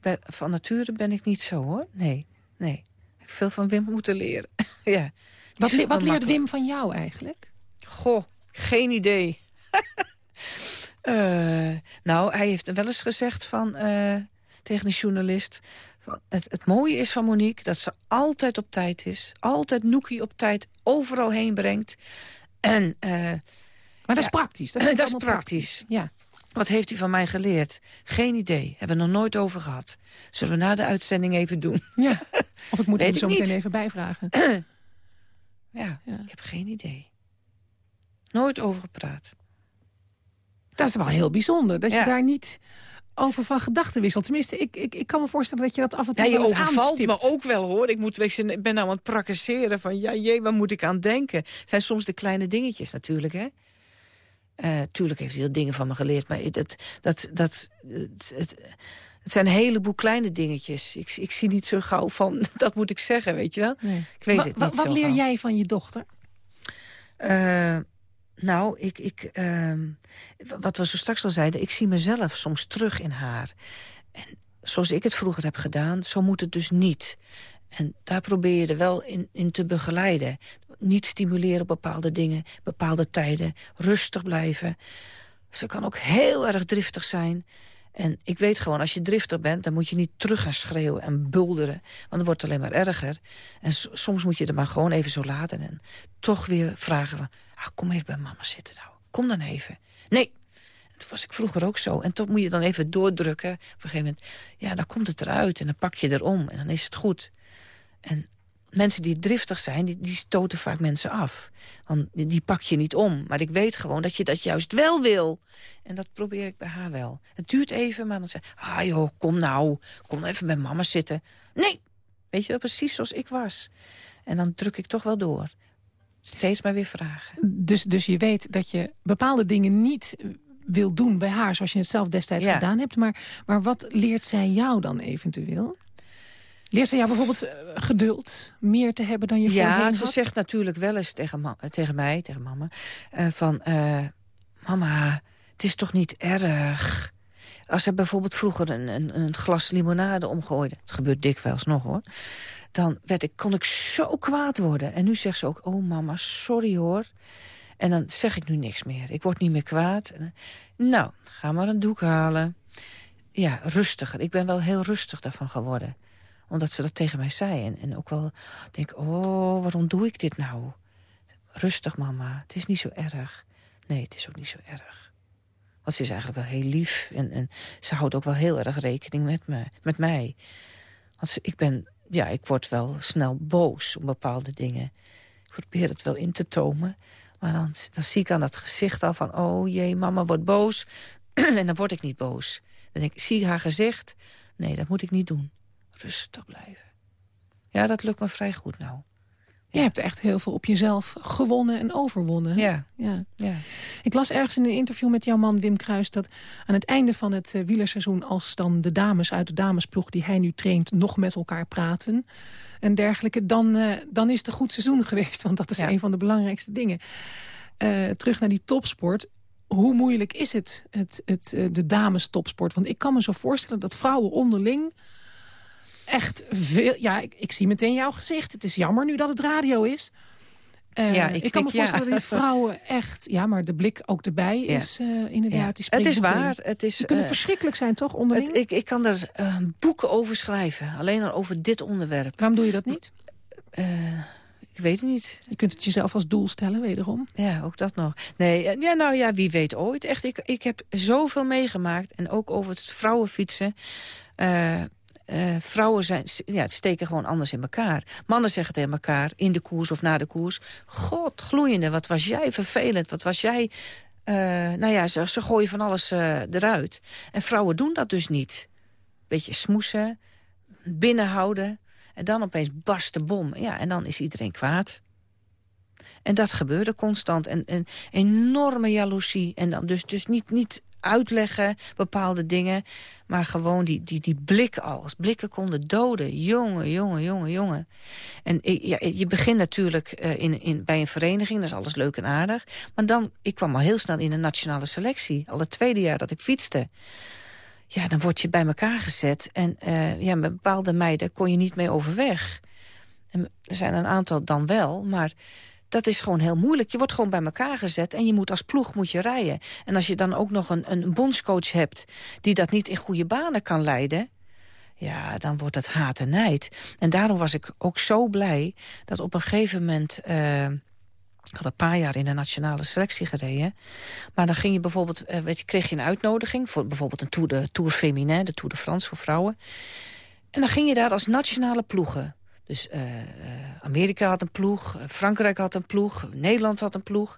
ben- van nature ben ik niet zo hoor. Nee, nee. Ik heb veel van Wim moeten leren. ja. Wat, le- wat leert. Wim van jou eigenlijk? Goh, geen idee. Nou, hij heeft wel eens gezegd van, tegen een journalist... het, het mooie is van Monique dat ze altijd op tijd is. Altijd Noekie op tijd overal heen brengt. En eh, Maar dat is praktisch. Dat, is praktisch. Ja. wat heeft hij van mij geleerd? Geen idee. Hebben we nog nooit over gehad. Zullen we na de uitzending even doen? ja. Of ik moet hem zo meteen even bijvragen. Ja, Ja. ik heb geen idee. Nooit over gepraat. Dat is wel heel bijzonder. Dat je daar niet over van gedachten wisselt. Tenminste, ik, ik, ik kan me voorstellen dat je dat af en toe Ja, je wel eens overvalt aanstipt. me ook wel, hoor. Ik, moet, ik ben nou aan het prakkesseren van... ja, jee, waar moet ik aan denken? Het zijn soms de kleine dingetjes natuurlijk, hè. Eh, tuurlijk heeft hij dat dingen van me geleerd, maar het, dat, dat, dat, het, het, het zijn een heleboel kleine dingetjes. Ik, ik zie niet zo gauw van, dat moet ik zeggen, weet je wel. Nee. Ik weet Wa- het wa- niet Wat zo leer gauw. jij van je dochter? Eh, nou, ik, ik, ehm, wat we zo straks al zeiden, ik zie mezelf soms terug in haar. En zoals ik het vroeger heb gedaan, zo moet het dus niet. En daar probeer je er wel in, in te begeleiden. Niet stimuleren op bepaalde dingen, bepaalde tijden. Rustig blijven. Ze kan ook heel erg driftig zijn. En ik weet gewoon, als je driftig bent... dan moet je niet terug gaan schreeuwen en bulderen. Want dan wordt het alleen maar erger. En soms moet je het maar gewoon even zo laten. En toch weer vragen van... Kom even bij mama zitten nou. Kom dan even. Nee. En toen was ik vroeger ook zo. En toch moet je dan even doordrukken. Op een gegeven moment, ja, dan komt het eruit. En dan pak je erom. En dan is het goed. En mensen die driftig zijn, die, die stoten vaak mensen af. Want die, die pak je niet om. Maar ik weet gewoon dat je dat juist wel wil. En dat probeer ik bij haar wel. Het duurt even, maar dan zeg ik... Ah joh, kom nou. Kom nou even bij mama zitten. Nee. Weet je wel, precies zoals ik was. En dan druk ik toch wel door. Steeds maar weer vragen. Dus, dus je weet dat je bepaalde dingen niet wil doen bij haar... zoals je het zelf destijds Ja. gedaan hebt. Maar, maar wat leert zij jou dan eventueel? Leert ze jou bijvoorbeeld eh, geduld meer te hebben dan je ja, voorheen ze had? zegt natuurlijk wel eens tegen, tegen mij, tegen mama... eh, van, eh, mama, het is toch niet erg... Als ze bijvoorbeeld vroeger een, een, een glas limonade omgooide... het gebeurt dikwijls nog, hoor... dan werd ik, kon ik zo kwaad worden. En nu zegt ze ook, oh mama, sorry hoor. En dan zeg ik nu niks meer. Ik word niet meer kwaad. Nou, ga maar een doek halen. Ja, rustiger. Ik ben wel heel rustig daarvan geworden omdat ze dat tegen mij zei. En, en ook wel denk, oh, waarom doe ik dit nou? Rustig, mama. Het is niet zo erg. Nee, het is ook niet zo erg. Want ze is eigenlijk wel heel lief. En, en ze houdt ook wel heel erg rekening met, me, met mij. Want ze, ik ben, ja, ik word wel snel boos om bepaalde dingen. Ik probeer het wel in te tomen. Maar dan, dan zie ik aan dat gezicht al van, oh jee, mama wordt boos. en dan word ik niet boos. Dan denk ik, zie haar gezicht. Nee, dat moet ik niet doen rustig blijven. Ja, dat lukt me vrij goed nou. Je hebt echt heel veel op jezelf gewonnen en overwonnen. Ja. ja. ja. Ik las ergens in een interview met jouw man Wim Kruis... dat aan het einde van het uh, wielerseizoen... als dan de dames uit de damesploeg die hij nu traint... nog met elkaar praten en dergelijke... dan, uh, dan is het een goed seizoen geweest. Want dat is ja. een van de belangrijkste dingen. Uh, terug naar die topsport hoe moeilijk is het, het, het, de dames topsport? Want ik kan me zo voorstellen dat vrouwen onderling echt veel... Ja, ik, ik, zie meteen jouw gezicht. Het is jammer nu dat het radio is. Uh, ja, ik, ik kan me ja. voorstellen dat die vrouwen echt... Ja, maar de blik ook erbij ja. is uh, inderdaad... Ja. Het is waar. Het is, Die kunnen uh, verschrikkelijk zijn, toch, onderling? Het, ik, ik kan er boeken over schrijven. Alleen al over dit onderwerp. Waarom doe je dat niet? ik weet het niet. Je kunt het jezelf als doel stellen, wederom. Ja, ook dat nog. Nee, ja, nou ja, wie weet ooit. Echt, ik, ik heb zoveel meegemaakt. En ook over het vrouwenfietsen... Uh, vrouwen zijn, ja, steken gewoon anders in elkaar. Mannen zeggen tegen elkaar in de koers of na de koers... God, gloeiende, wat was jij vervelend, wat was jij... Uh, nou ja, ze, gooien van alles uh, eruit. En vrouwen doen dat dus niet. Beetje smoesen, binnenhouden... en dan opeens barst de bom. Ja, en dan is iedereen kwaad. En dat gebeurde constant. En, en enorme jaloezie. En dan dus, dus niet... niet uitleggen, bepaalde dingen. Maar gewoon die, die, die blik als blikken konden doden. Jongen, jongen, jongen, jongen. En ja, je begint natuurlijk uh, in, in, bij een vereniging, dat is alles leuk en aardig. Maar dan, ik kwam al heel snel in de nationale selectie. Al het tweede jaar dat ik fietste. Ja, dan word je bij elkaar gezet. En uh, ja, met bepaalde meiden kon je niet mee overweg. Er zijn een aantal dan wel, maar dat is gewoon heel moeilijk. Je wordt gewoon bij elkaar gezet en je moet als ploeg moet je rijden. En als je dan ook nog een, een bondscoach hebt... die dat niet in goede banen kan leiden... ja, dan wordt het haat en nijd. En daarom was ik ook zo blij dat op een gegeven moment... Uh, ik had een paar jaar in de nationale selectie gereden. Maar dan ging je bijvoorbeeld, uh, weet je, kreeg je een uitnodiging... voor bijvoorbeeld een Tour de Tour Féminin, de Tour de France voor vrouwen. En dan ging je daar als nationale ploegen... Dus uh, Amerika had een ploeg, Frankrijk had een ploeg, Nederland had een ploeg.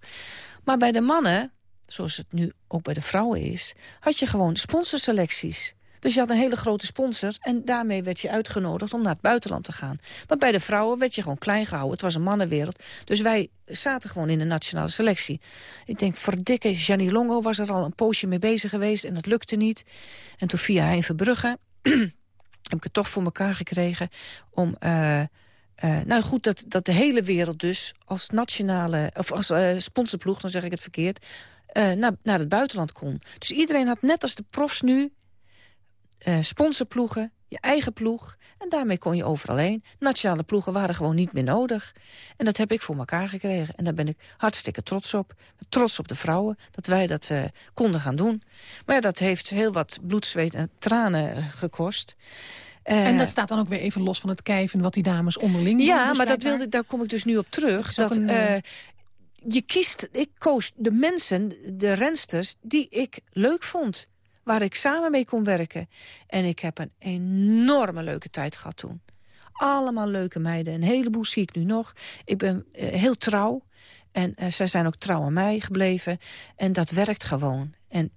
Maar bij de mannen, zoals het nu ook bij de vrouwen is... had je gewoon sponsorselecties. Dus je had een hele grote sponsor en daarmee werd je uitgenodigd om naar het buitenland te gaan. Maar bij de vrouwen werd je gewoon klein gehouden. Het was een mannenwereld. Dus wij zaten gewoon in de nationale selectie. Ik denk, verdikke, Gianni Longo was er al een poosje mee bezig geweest en dat lukte niet. En toen via Hein Verbrugge heb ik het toch voor elkaar gekregen om... Uh, uh, nou goed, dat, dat de hele wereld dus als nationale... of als uh, sponsorploeg, dan zeg ik het verkeerd... naar, naar het buitenland kon. Dus iedereen had net als de profs nu... sponsorploegen, je eigen ploeg... en daarmee kon je overal heen. Nationale ploegen waren gewoon niet meer nodig. En dat heb ik voor elkaar gekregen. En daar ben ik hartstikke trots op. Trots op de vrouwen, dat wij dat konden gaan doen. Maar ja, dat heeft heel wat bloed, zweet en tranen gekost... Uh, en dat staat dan ook weer even los van het kijven wat die dames onderling doen. Ja, dus maar dat wilde, daar kom ik dus nu op terug. Dat, een, uh, je kiest, ik koos de mensen, de rensters, die ik leuk vond. Waar ik samen mee kon werken. En ik heb een enorme leuke tijd gehad toen. Allemaal leuke meiden. Een heleboel zie ik nu nog. Ik ben uh, heel trouw. En zij zijn ook trouw aan mij gebleven. En dat werkt gewoon. En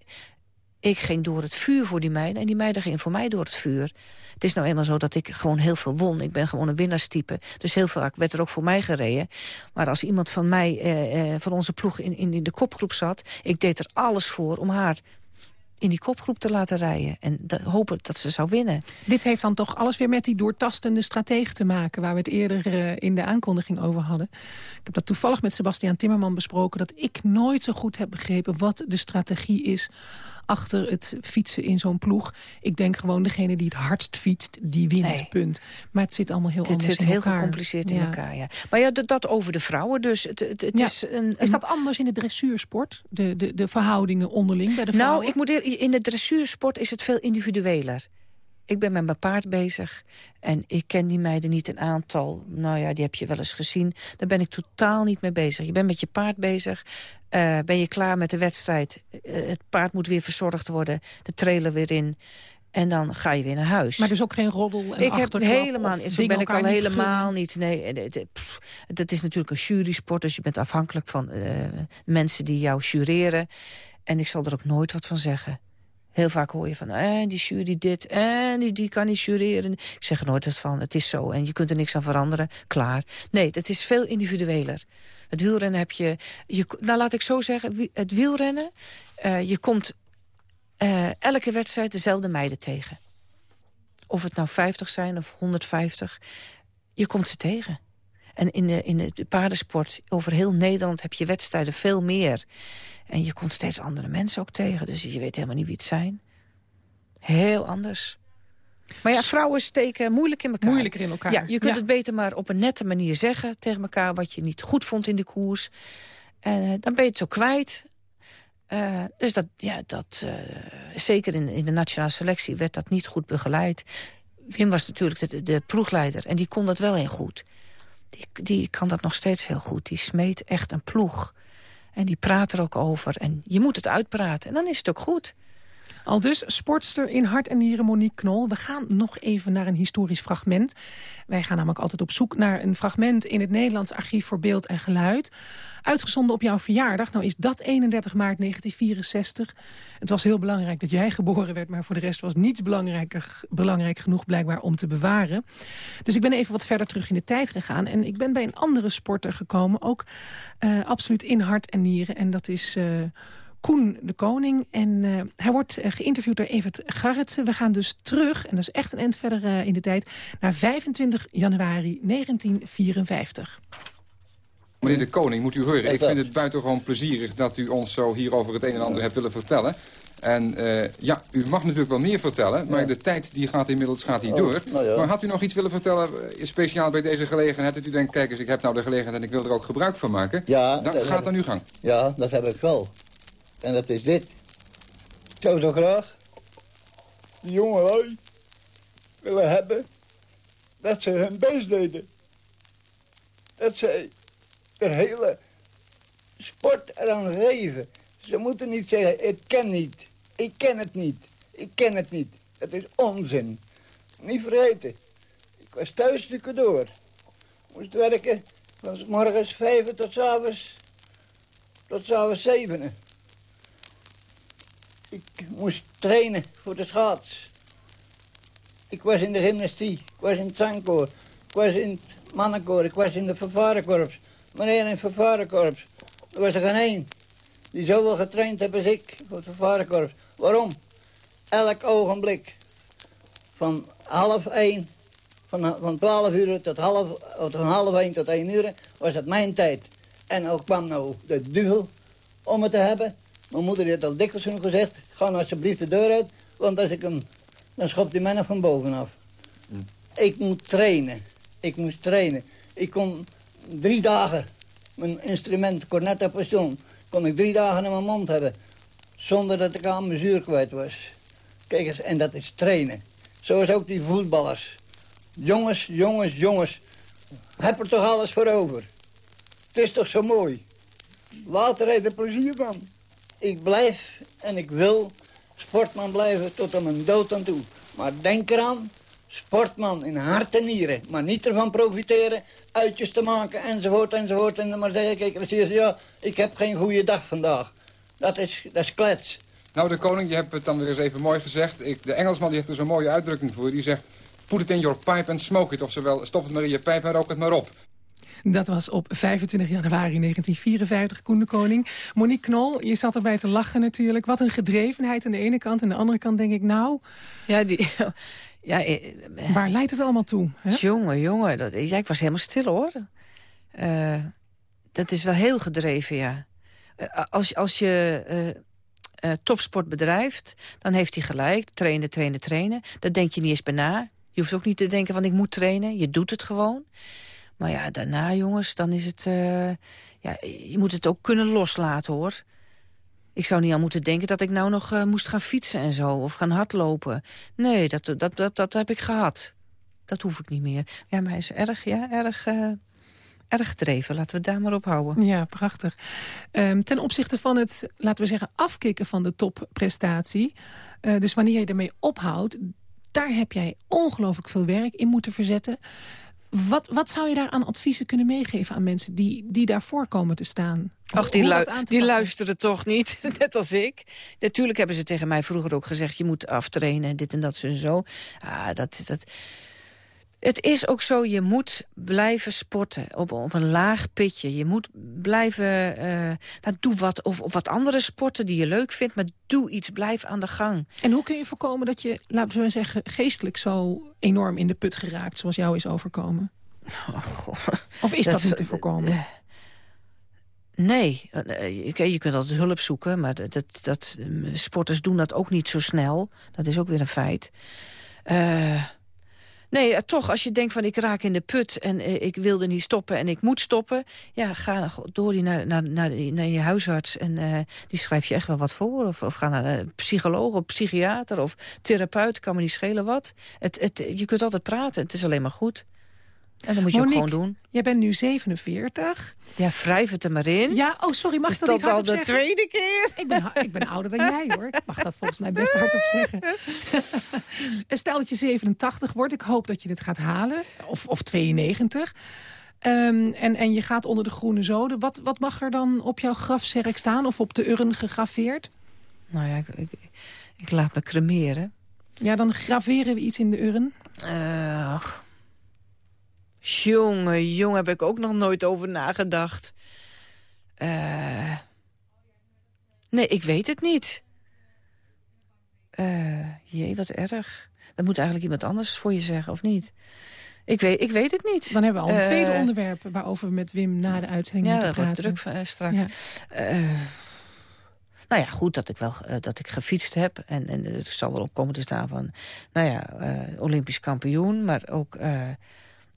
ik ging door het vuur voor die meiden. En die meiden gingen voor mij door het vuur. Het is nou eenmaal zo dat ik gewoon heel veel won. Ik ben gewoon een winnaarstype. Dus heel vaak werd er ook voor mij gereden. Maar als iemand van mij, eh, van onze ploeg in, in de kopgroep zat... ik deed er alles voor om haar in die kopgroep te laten rijden. En de, hopen dat ze zou winnen. Dit heeft dan toch alles weer met die doortastende strategie te maken... waar we het eerder uh, in de aankondiging over hadden. Ik heb dat toevallig met Sebastian Timmerman besproken... dat ik nooit zo goed heb begrepen wat de strategie is achter het fietsen in zo'n ploeg. Ik denk gewoon degene die het hardst fietst, die wint, nee. punt. Maar het zit allemaal heel Dit anders zit in heel elkaar. gecompliceerd in elkaar, ja. Maar ja, dat, over de vrouwen dus. Het, het, het Ja. is, een, Is dat anders in de dressuursport? De, de, de verhoudingen onderling bij de Nou, vrouwen? ik moet in de dressuursport is het veel individueler. Ik ben met mijn paard bezig en ik ken die meiden niet een aantal. Nou ja, die heb je wel eens gezien. Daar ben ik totaal niet mee bezig. Je bent met je paard bezig. Eh, ben je klaar met de wedstrijd? Eh, het paard moet weer verzorgd worden. De trailer weer in. En dan ga je weer naar huis. Maar dus ook geen roddel en ik heb helemaal niet. Zo ben ik al niet helemaal niet. Nee, pff, het is natuurlijk een jurysport, dus je bent afhankelijk van eh, mensen die jou jureren. En ik zal er ook nooit wat van zeggen. Heel vaak hoor je van, en die jury dit, en die, die kan niet jureren. Ik zeg er nooit wat van, het is zo en je kunt er niks aan veranderen. Klaar. Nee, het is veel individueler. Het wielrennen heb je, je nou laat ik zo zeggen, het wielrennen, eh, je komt eh, elke wedstrijd dezelfde meiden tegen. Of het nou 50 zijn of 150, je komt ze tegen. En in de, in de paardensport, over heel Nederland heb je wedstrijden veel meer. En je komt steeds andere mensen ook tegen, dus je weet helemaal niet wie het zijn. Heel anders. Maar ja, vrouwen steken moeilijk in elkaar. Moeilijker in elkaar. Ja, je kunt Ja. het beter maar op een nette manier zeggen tegen elkaar... wat je niet goed vond in de koers. En eh, dan ben je het zo kwijt. Eh, dus dat, ja, dat, eh, zeker in, in de nationale selectie werd dat niet goed begeleid. Wim was natuurlijk de, de ploegleider en die kon dat wel heel goed. Die, die kan dat nog steeds heel goed. Die smeet echt een ploeg. En die praat er ook over. En je moet het uitpraten. En dan is het ook goed. Al dus sportster in hart en nieren Monique Knol. We gaan nog even naar een historisch fragment. Wij gaan namelijk altijd op zoek naar een fragment... in het Nederlands Archief voor Beeld en Geluid. Uitgezonden op jouw verjaardag. Nou is dat 31 maart 1964. Het was heel belangrijk dat jij geboren werd... maar voor de rest was niets belangrijker, belangrijk genoeg blijkbaar om te bewaren. Dus ik ben even wat verder terug in de tijd gegaan. En ik ben bij een andere sporter gekomen. Ook eh, absoluut in hart en nieren. En dat is... eh, Koen de Koning. En eh, hij wordt eh, geïnterviewd door Evert Garretsen. We gaan dus terug, en dat is echt een eind verder eh, in de tijd... naar 25 januari 1954. Meneer de Koning, moet u horen. Ik vind het buitengewoon plezierig dat u ons zo hier over het een en ander hebt willen vertellen. En eh, ja, u mag natuurlijk wel meer vertellen, maar de tijd die gaat inmiddels gaat die Oh, door. nou ja. Maar had u nog iets willen vertellen, eh, speciaal bij deze gelegenheid... dat u denkt, kijk eens, ik heb nou de gelegenheid en ik wil er ook gebruik van maken? Ja, Dan dat gaat dan uw gang. Ja, dat heb ik wel. En dat is dit. Zou zo graag die jongelui willen hebben dat ze hun best deden. Dat ze de hele sport eraan geven. Ze moeten niet zeggen, ik ken niet. Ik ken het niet. Ik ken het niet. Dat is onzin. Niet vergeten. Ik was thuis stukken door. Moest werken van morgens vijf tot 's avonds tot s'avonds zevenen. Ik moest trainen voor de schaats. Ik was in de gymnastiek, ik was in het zangkoor, ik was in het mannenkoor, ik was in de vervarenkorps. Meneer in het vervarenkorps, er was er geen één die zoveel getraind heeft als ik voor het vervarenkorps. Waarom? Elk ogenblik van half één, van, van 12 uur tot half, van half één tot één uur, was het mijn tijd. En ook kwam nou de duvel om het te hebben. Mijn moeder heeft al dikwijls genoeg gezegd, ga nou alsjeblieft de deur uit, want als ik hem, dan schopt hij mij nog van bovenaf. Ik moet trainen. Ik moest trainen. Ik kon drie dagen mijn instrument, cornet en passion, kon ik drie dagen in mijn mond hebben. Zonder dat ik aan mijn zuur kwijt was. Kijk eens, en dat is trainen. Zoals ook die voetballers. Jongens, jongens, jongens. Heb er toch alles voor over. Het is toch zo mooi. Later heb je er plezier van. Ik blijf en ik wil sportman blijven tot aan mijn dood aan toe. Maar denk eraan, sportman in hart en nieren. Maar niet ervan profiteren, uitjes te maken enzovoort enzovoort. En dan maar zeggen, kijk, je, ja, ik heb geen goede dag vandaag. Dat is, dat is klets. Nou, de koning, je hebt het dan weer eens even mooi gezegd. Ik, de Engelsman die heeft er zo'n mooie uitdrukking voor. Die zegt, put it in your pipe and smoke it. Oftewel, stop het maar in je pijp en rook het maar op. Dat was op 25 januari 1954, Koen de Koning. Monique Knol, je zat erbij te lachen natuurlijk. Wat een gedrevenheid aan de ene kant. Aan de andere kant denk ik, nou... Ja, die... Ja, eh, Waar leidt het allemaal toe? Hè? Jongen, jongen. Dat, ja, ik was helemaal stil, hoor. Uh, dat is wel heel gedreven, ja. Uh, als, als je uh, topsport bedrijft, dan heeft hij gelijk. Trainen, trainen, trainen. Daar denk je niet eens bij na. Je hoeft ook niet te denken van ik moet trainen. Je doet het gewoon. Maar ja, daarna, jongens, dan is het... ja, je moet het ook kunnen loslaten, hoor. Ik zou niet aan moeten denken dat ik nou nog uh, moest gaan fietsen en zo. Of gaan hardlopen. Nee, dat, dat, dat, dat heb ik gehad. Dat hoef ik niet meer. Ja, maar hij is erg, ja, erg, uh, erg gedreven. Laten we het daar maar op houden. Ja, prachtig. Um, ten opzichte van het, laten we zeggen, afkicken van de topprestatie. Dus wanneer je ermee ophoudt, daar heb jij ongelooflijk veel werk in moeten verzetten. Wat, wat zou je daar aan adviezen kunnen meegeven aan mensen die, die daarvoor komen te staan? Ach, die, lu die luisteren toch niet, net als ik. Natuurlijk hebben ze tegen mij vroeger ook gezegd... je moet aftrainen en dit en dat en zo. Ah, dat, dat, het is ook zo, je moet blijven sporten op, op een laag pitje. Je moet blijven, uh, nou, doe wat, of, of, wat andere sporten die je leuk vindt... maar doe iets, blijf aan de gang. En hoe kun je voorkomen dat je, laten we zeggen... geestelijk zo enorm in de put geraakt, zoals jou is overkomen? Oh, of is dat, dat niet te voorkomen? Uh, Nee, je kunt altijd hulp zoeken, maar dat, dat, sporters doen dat ook niet zo snel. Dat is ook weer een feit. Uh, nee, toch, als je denkt van ik raak in de put en uh, ik wilde niet stoppen en ik moet stoppen. Ja, ga door die naar, naar, naar, je huisarts en uh, die schrijft je echt wel wat voor. Of, of ga naar een psycholoog of psychiater of therapeut, kan me niet schelen wat. Het, het, je kunt altijd praten, het is alleen maar goed. En dat moet je Monique, ook gewoon doen. Jij bent nu 47. Ja, wrijf het er maar in. Ja, oh sorry, mag ik dat, dat niet hardop al de zeggen? tweede keer? Ik ben, ik ben ouder dan jij hoor. Ik mag dat volgens mij best hardop zeggen. Stel dat je 87 wordt. Ik hoop dat je dit gaat halen. Of, of 92. Um, en, en je gaat onder de groene zoden. Wat, wat mag er dan op jouw grafzerk staan? Of op de urn gegraveerd? Nou ja, ik, ik, ik laat me cremeren. Ja, dan graveren we iets in de urn. Uh, Jongen, jongen, heb ik ook nog nooit over nagedacht. Uh, nee, ik weet het niet. Uh, jee, wat erg. Dat moet eigenlijk iemand anders voor je zeggen, of niet? Ik weet, ik weet het niet. Dan hebben we al een Uh, tweede onderwerp... waarover we met Wim na de uitzending Ja, moeten dat wordt praten. druk straks. Ja. Nou ja, goed dat ik wel uh, dat ik gefietst heb. En, en er zal wel op komen te staan van... nou ja, uh, Olympisch kampioen, maar ook uh,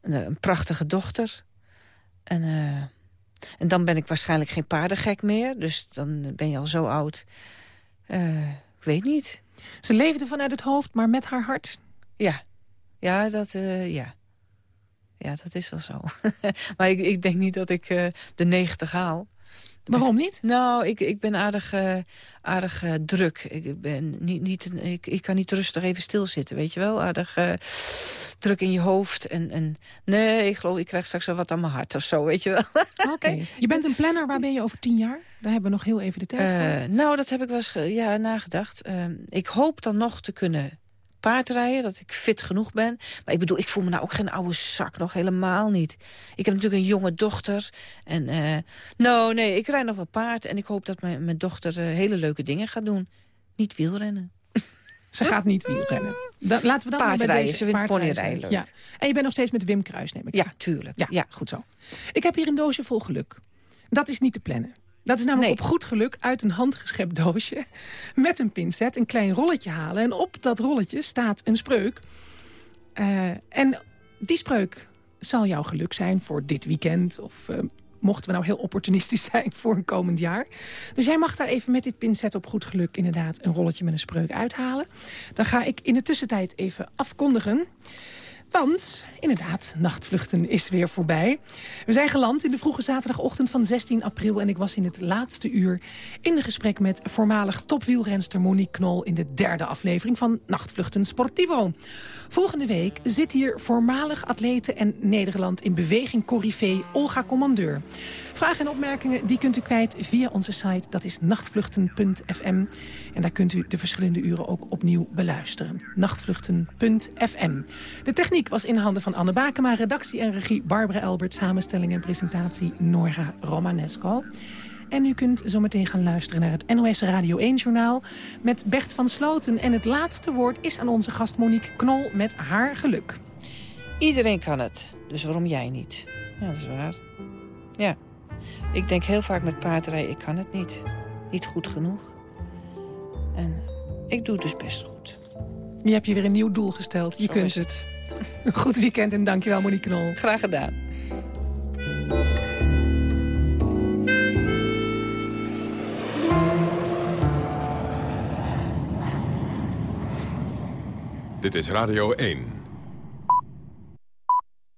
een, een prachtige dochter. En, uh, en dan ben ik waarschijnlijk geen paardengek meer. Dus dan ben je al zo oud. Uh, ik weet niet. Ze leefde vanuit het hoofd, maar met haar hart. Ja, ja, dat, uh, ja. ja, dat is wel zo. maar ik, ik denk niet dat ik de 90 haal. Waarom niet? Nou, ik, ik ben aardig, uh, aardig uh, druk. Ik, ben niet, niet, ik, ik kan niet rustig even stilzitten, weet je wel? Aardig uh, druk in je hoofd. En, en nee, ik geloof, ik krijg straks wel wat aan mijn hart of zo, weet je wel? Oké. Okay. Je bent een planner, waar ben je over tien jaar? Daar hebben we nog heel even de tijd voor. Nou, dat heb ik wel eens ja, nagedacht. ik hoop dan nog te kunnen paardrijden, dat ik fit genoeg ben. Maar ik bedoel, ik voel me nou ook geen oude zak, nog helemaal niet. Ik heb natuurlijk een jonge dochter. En, uh, nou, nee, ik rijd nog wel paard. En ik hoop dat mijn, mijn dochter uh, hele leuke dingen gaat doen. Niet wielrennen. Ze gaat niet wielrennen. Da laten we dat paardrijden, bij deze ze vindt ponyrijden leuk. Ja. En je bent nog steeds met Wim Kruis, neem ik Ja, tuurlijk. Ja, ja, goed zo. Ik heb hier een doosje vol geluk. Dat is niet te plannen. Dat is namelijk nee. op goed geluk uit een handgeschept doosje... met een pincet een klein rolletje halen. En op dat rolletje staat een spreuk. Uh, en die spreuk zal jouw geluk zijn voor dit weekend... of uh, mochten we nou heel opportunistisch zijn voor een komend jaar. Dus jij mag daar even met dit pincet op goed geluk... inderdaad een rolletje met een spreuk uithalen. Dan ga ik in de tussentijd even afkondigen... Want, inderdaad, nachtvluchten is weer voorbij. We zijn geland in de vroege zaterdagochtend van 16 april... en ik was in het laatste uur in gesprek met voormalig topwielrenster Monique Knol... in de derde aflevering van Nachtvluchten Sportivo. Volgende week zit hier voormalig atlete en Nederland in beweging Corrivé Olga Commandeur. Vragen en opmerkingen die kunt u kwijt via onze site. Dat is nachtvluchten.fm. En daar kunt u de verschillende uren ook opnieuw beluisteren. Nachtvluchten.fm. De techniek was in handen van Anne Bakema. Redactie en regie Barbara Elbert. Samenstelling en presentatie Nora Romanesco. En u kunt zometeen gaan luisteren naar het NOS Radio 1-journaal... met Bert van Sloten. En het laatste woord is aan onze gast Monique Knol met haar geluk. Iedereen kan het, dus waarom jij niet? Ja, dat is waar. Ja. Ik denk heel vaak met paardrijden, ik kan het niet. Niet goed genoeg. En ik doe het dus best goed. Je hebt je weer een nieuw doel gesteld. Je Zo kunt is het. Goed weekend en dankjewel Monique Knol. Graag gedaan. Dit is Radio 1.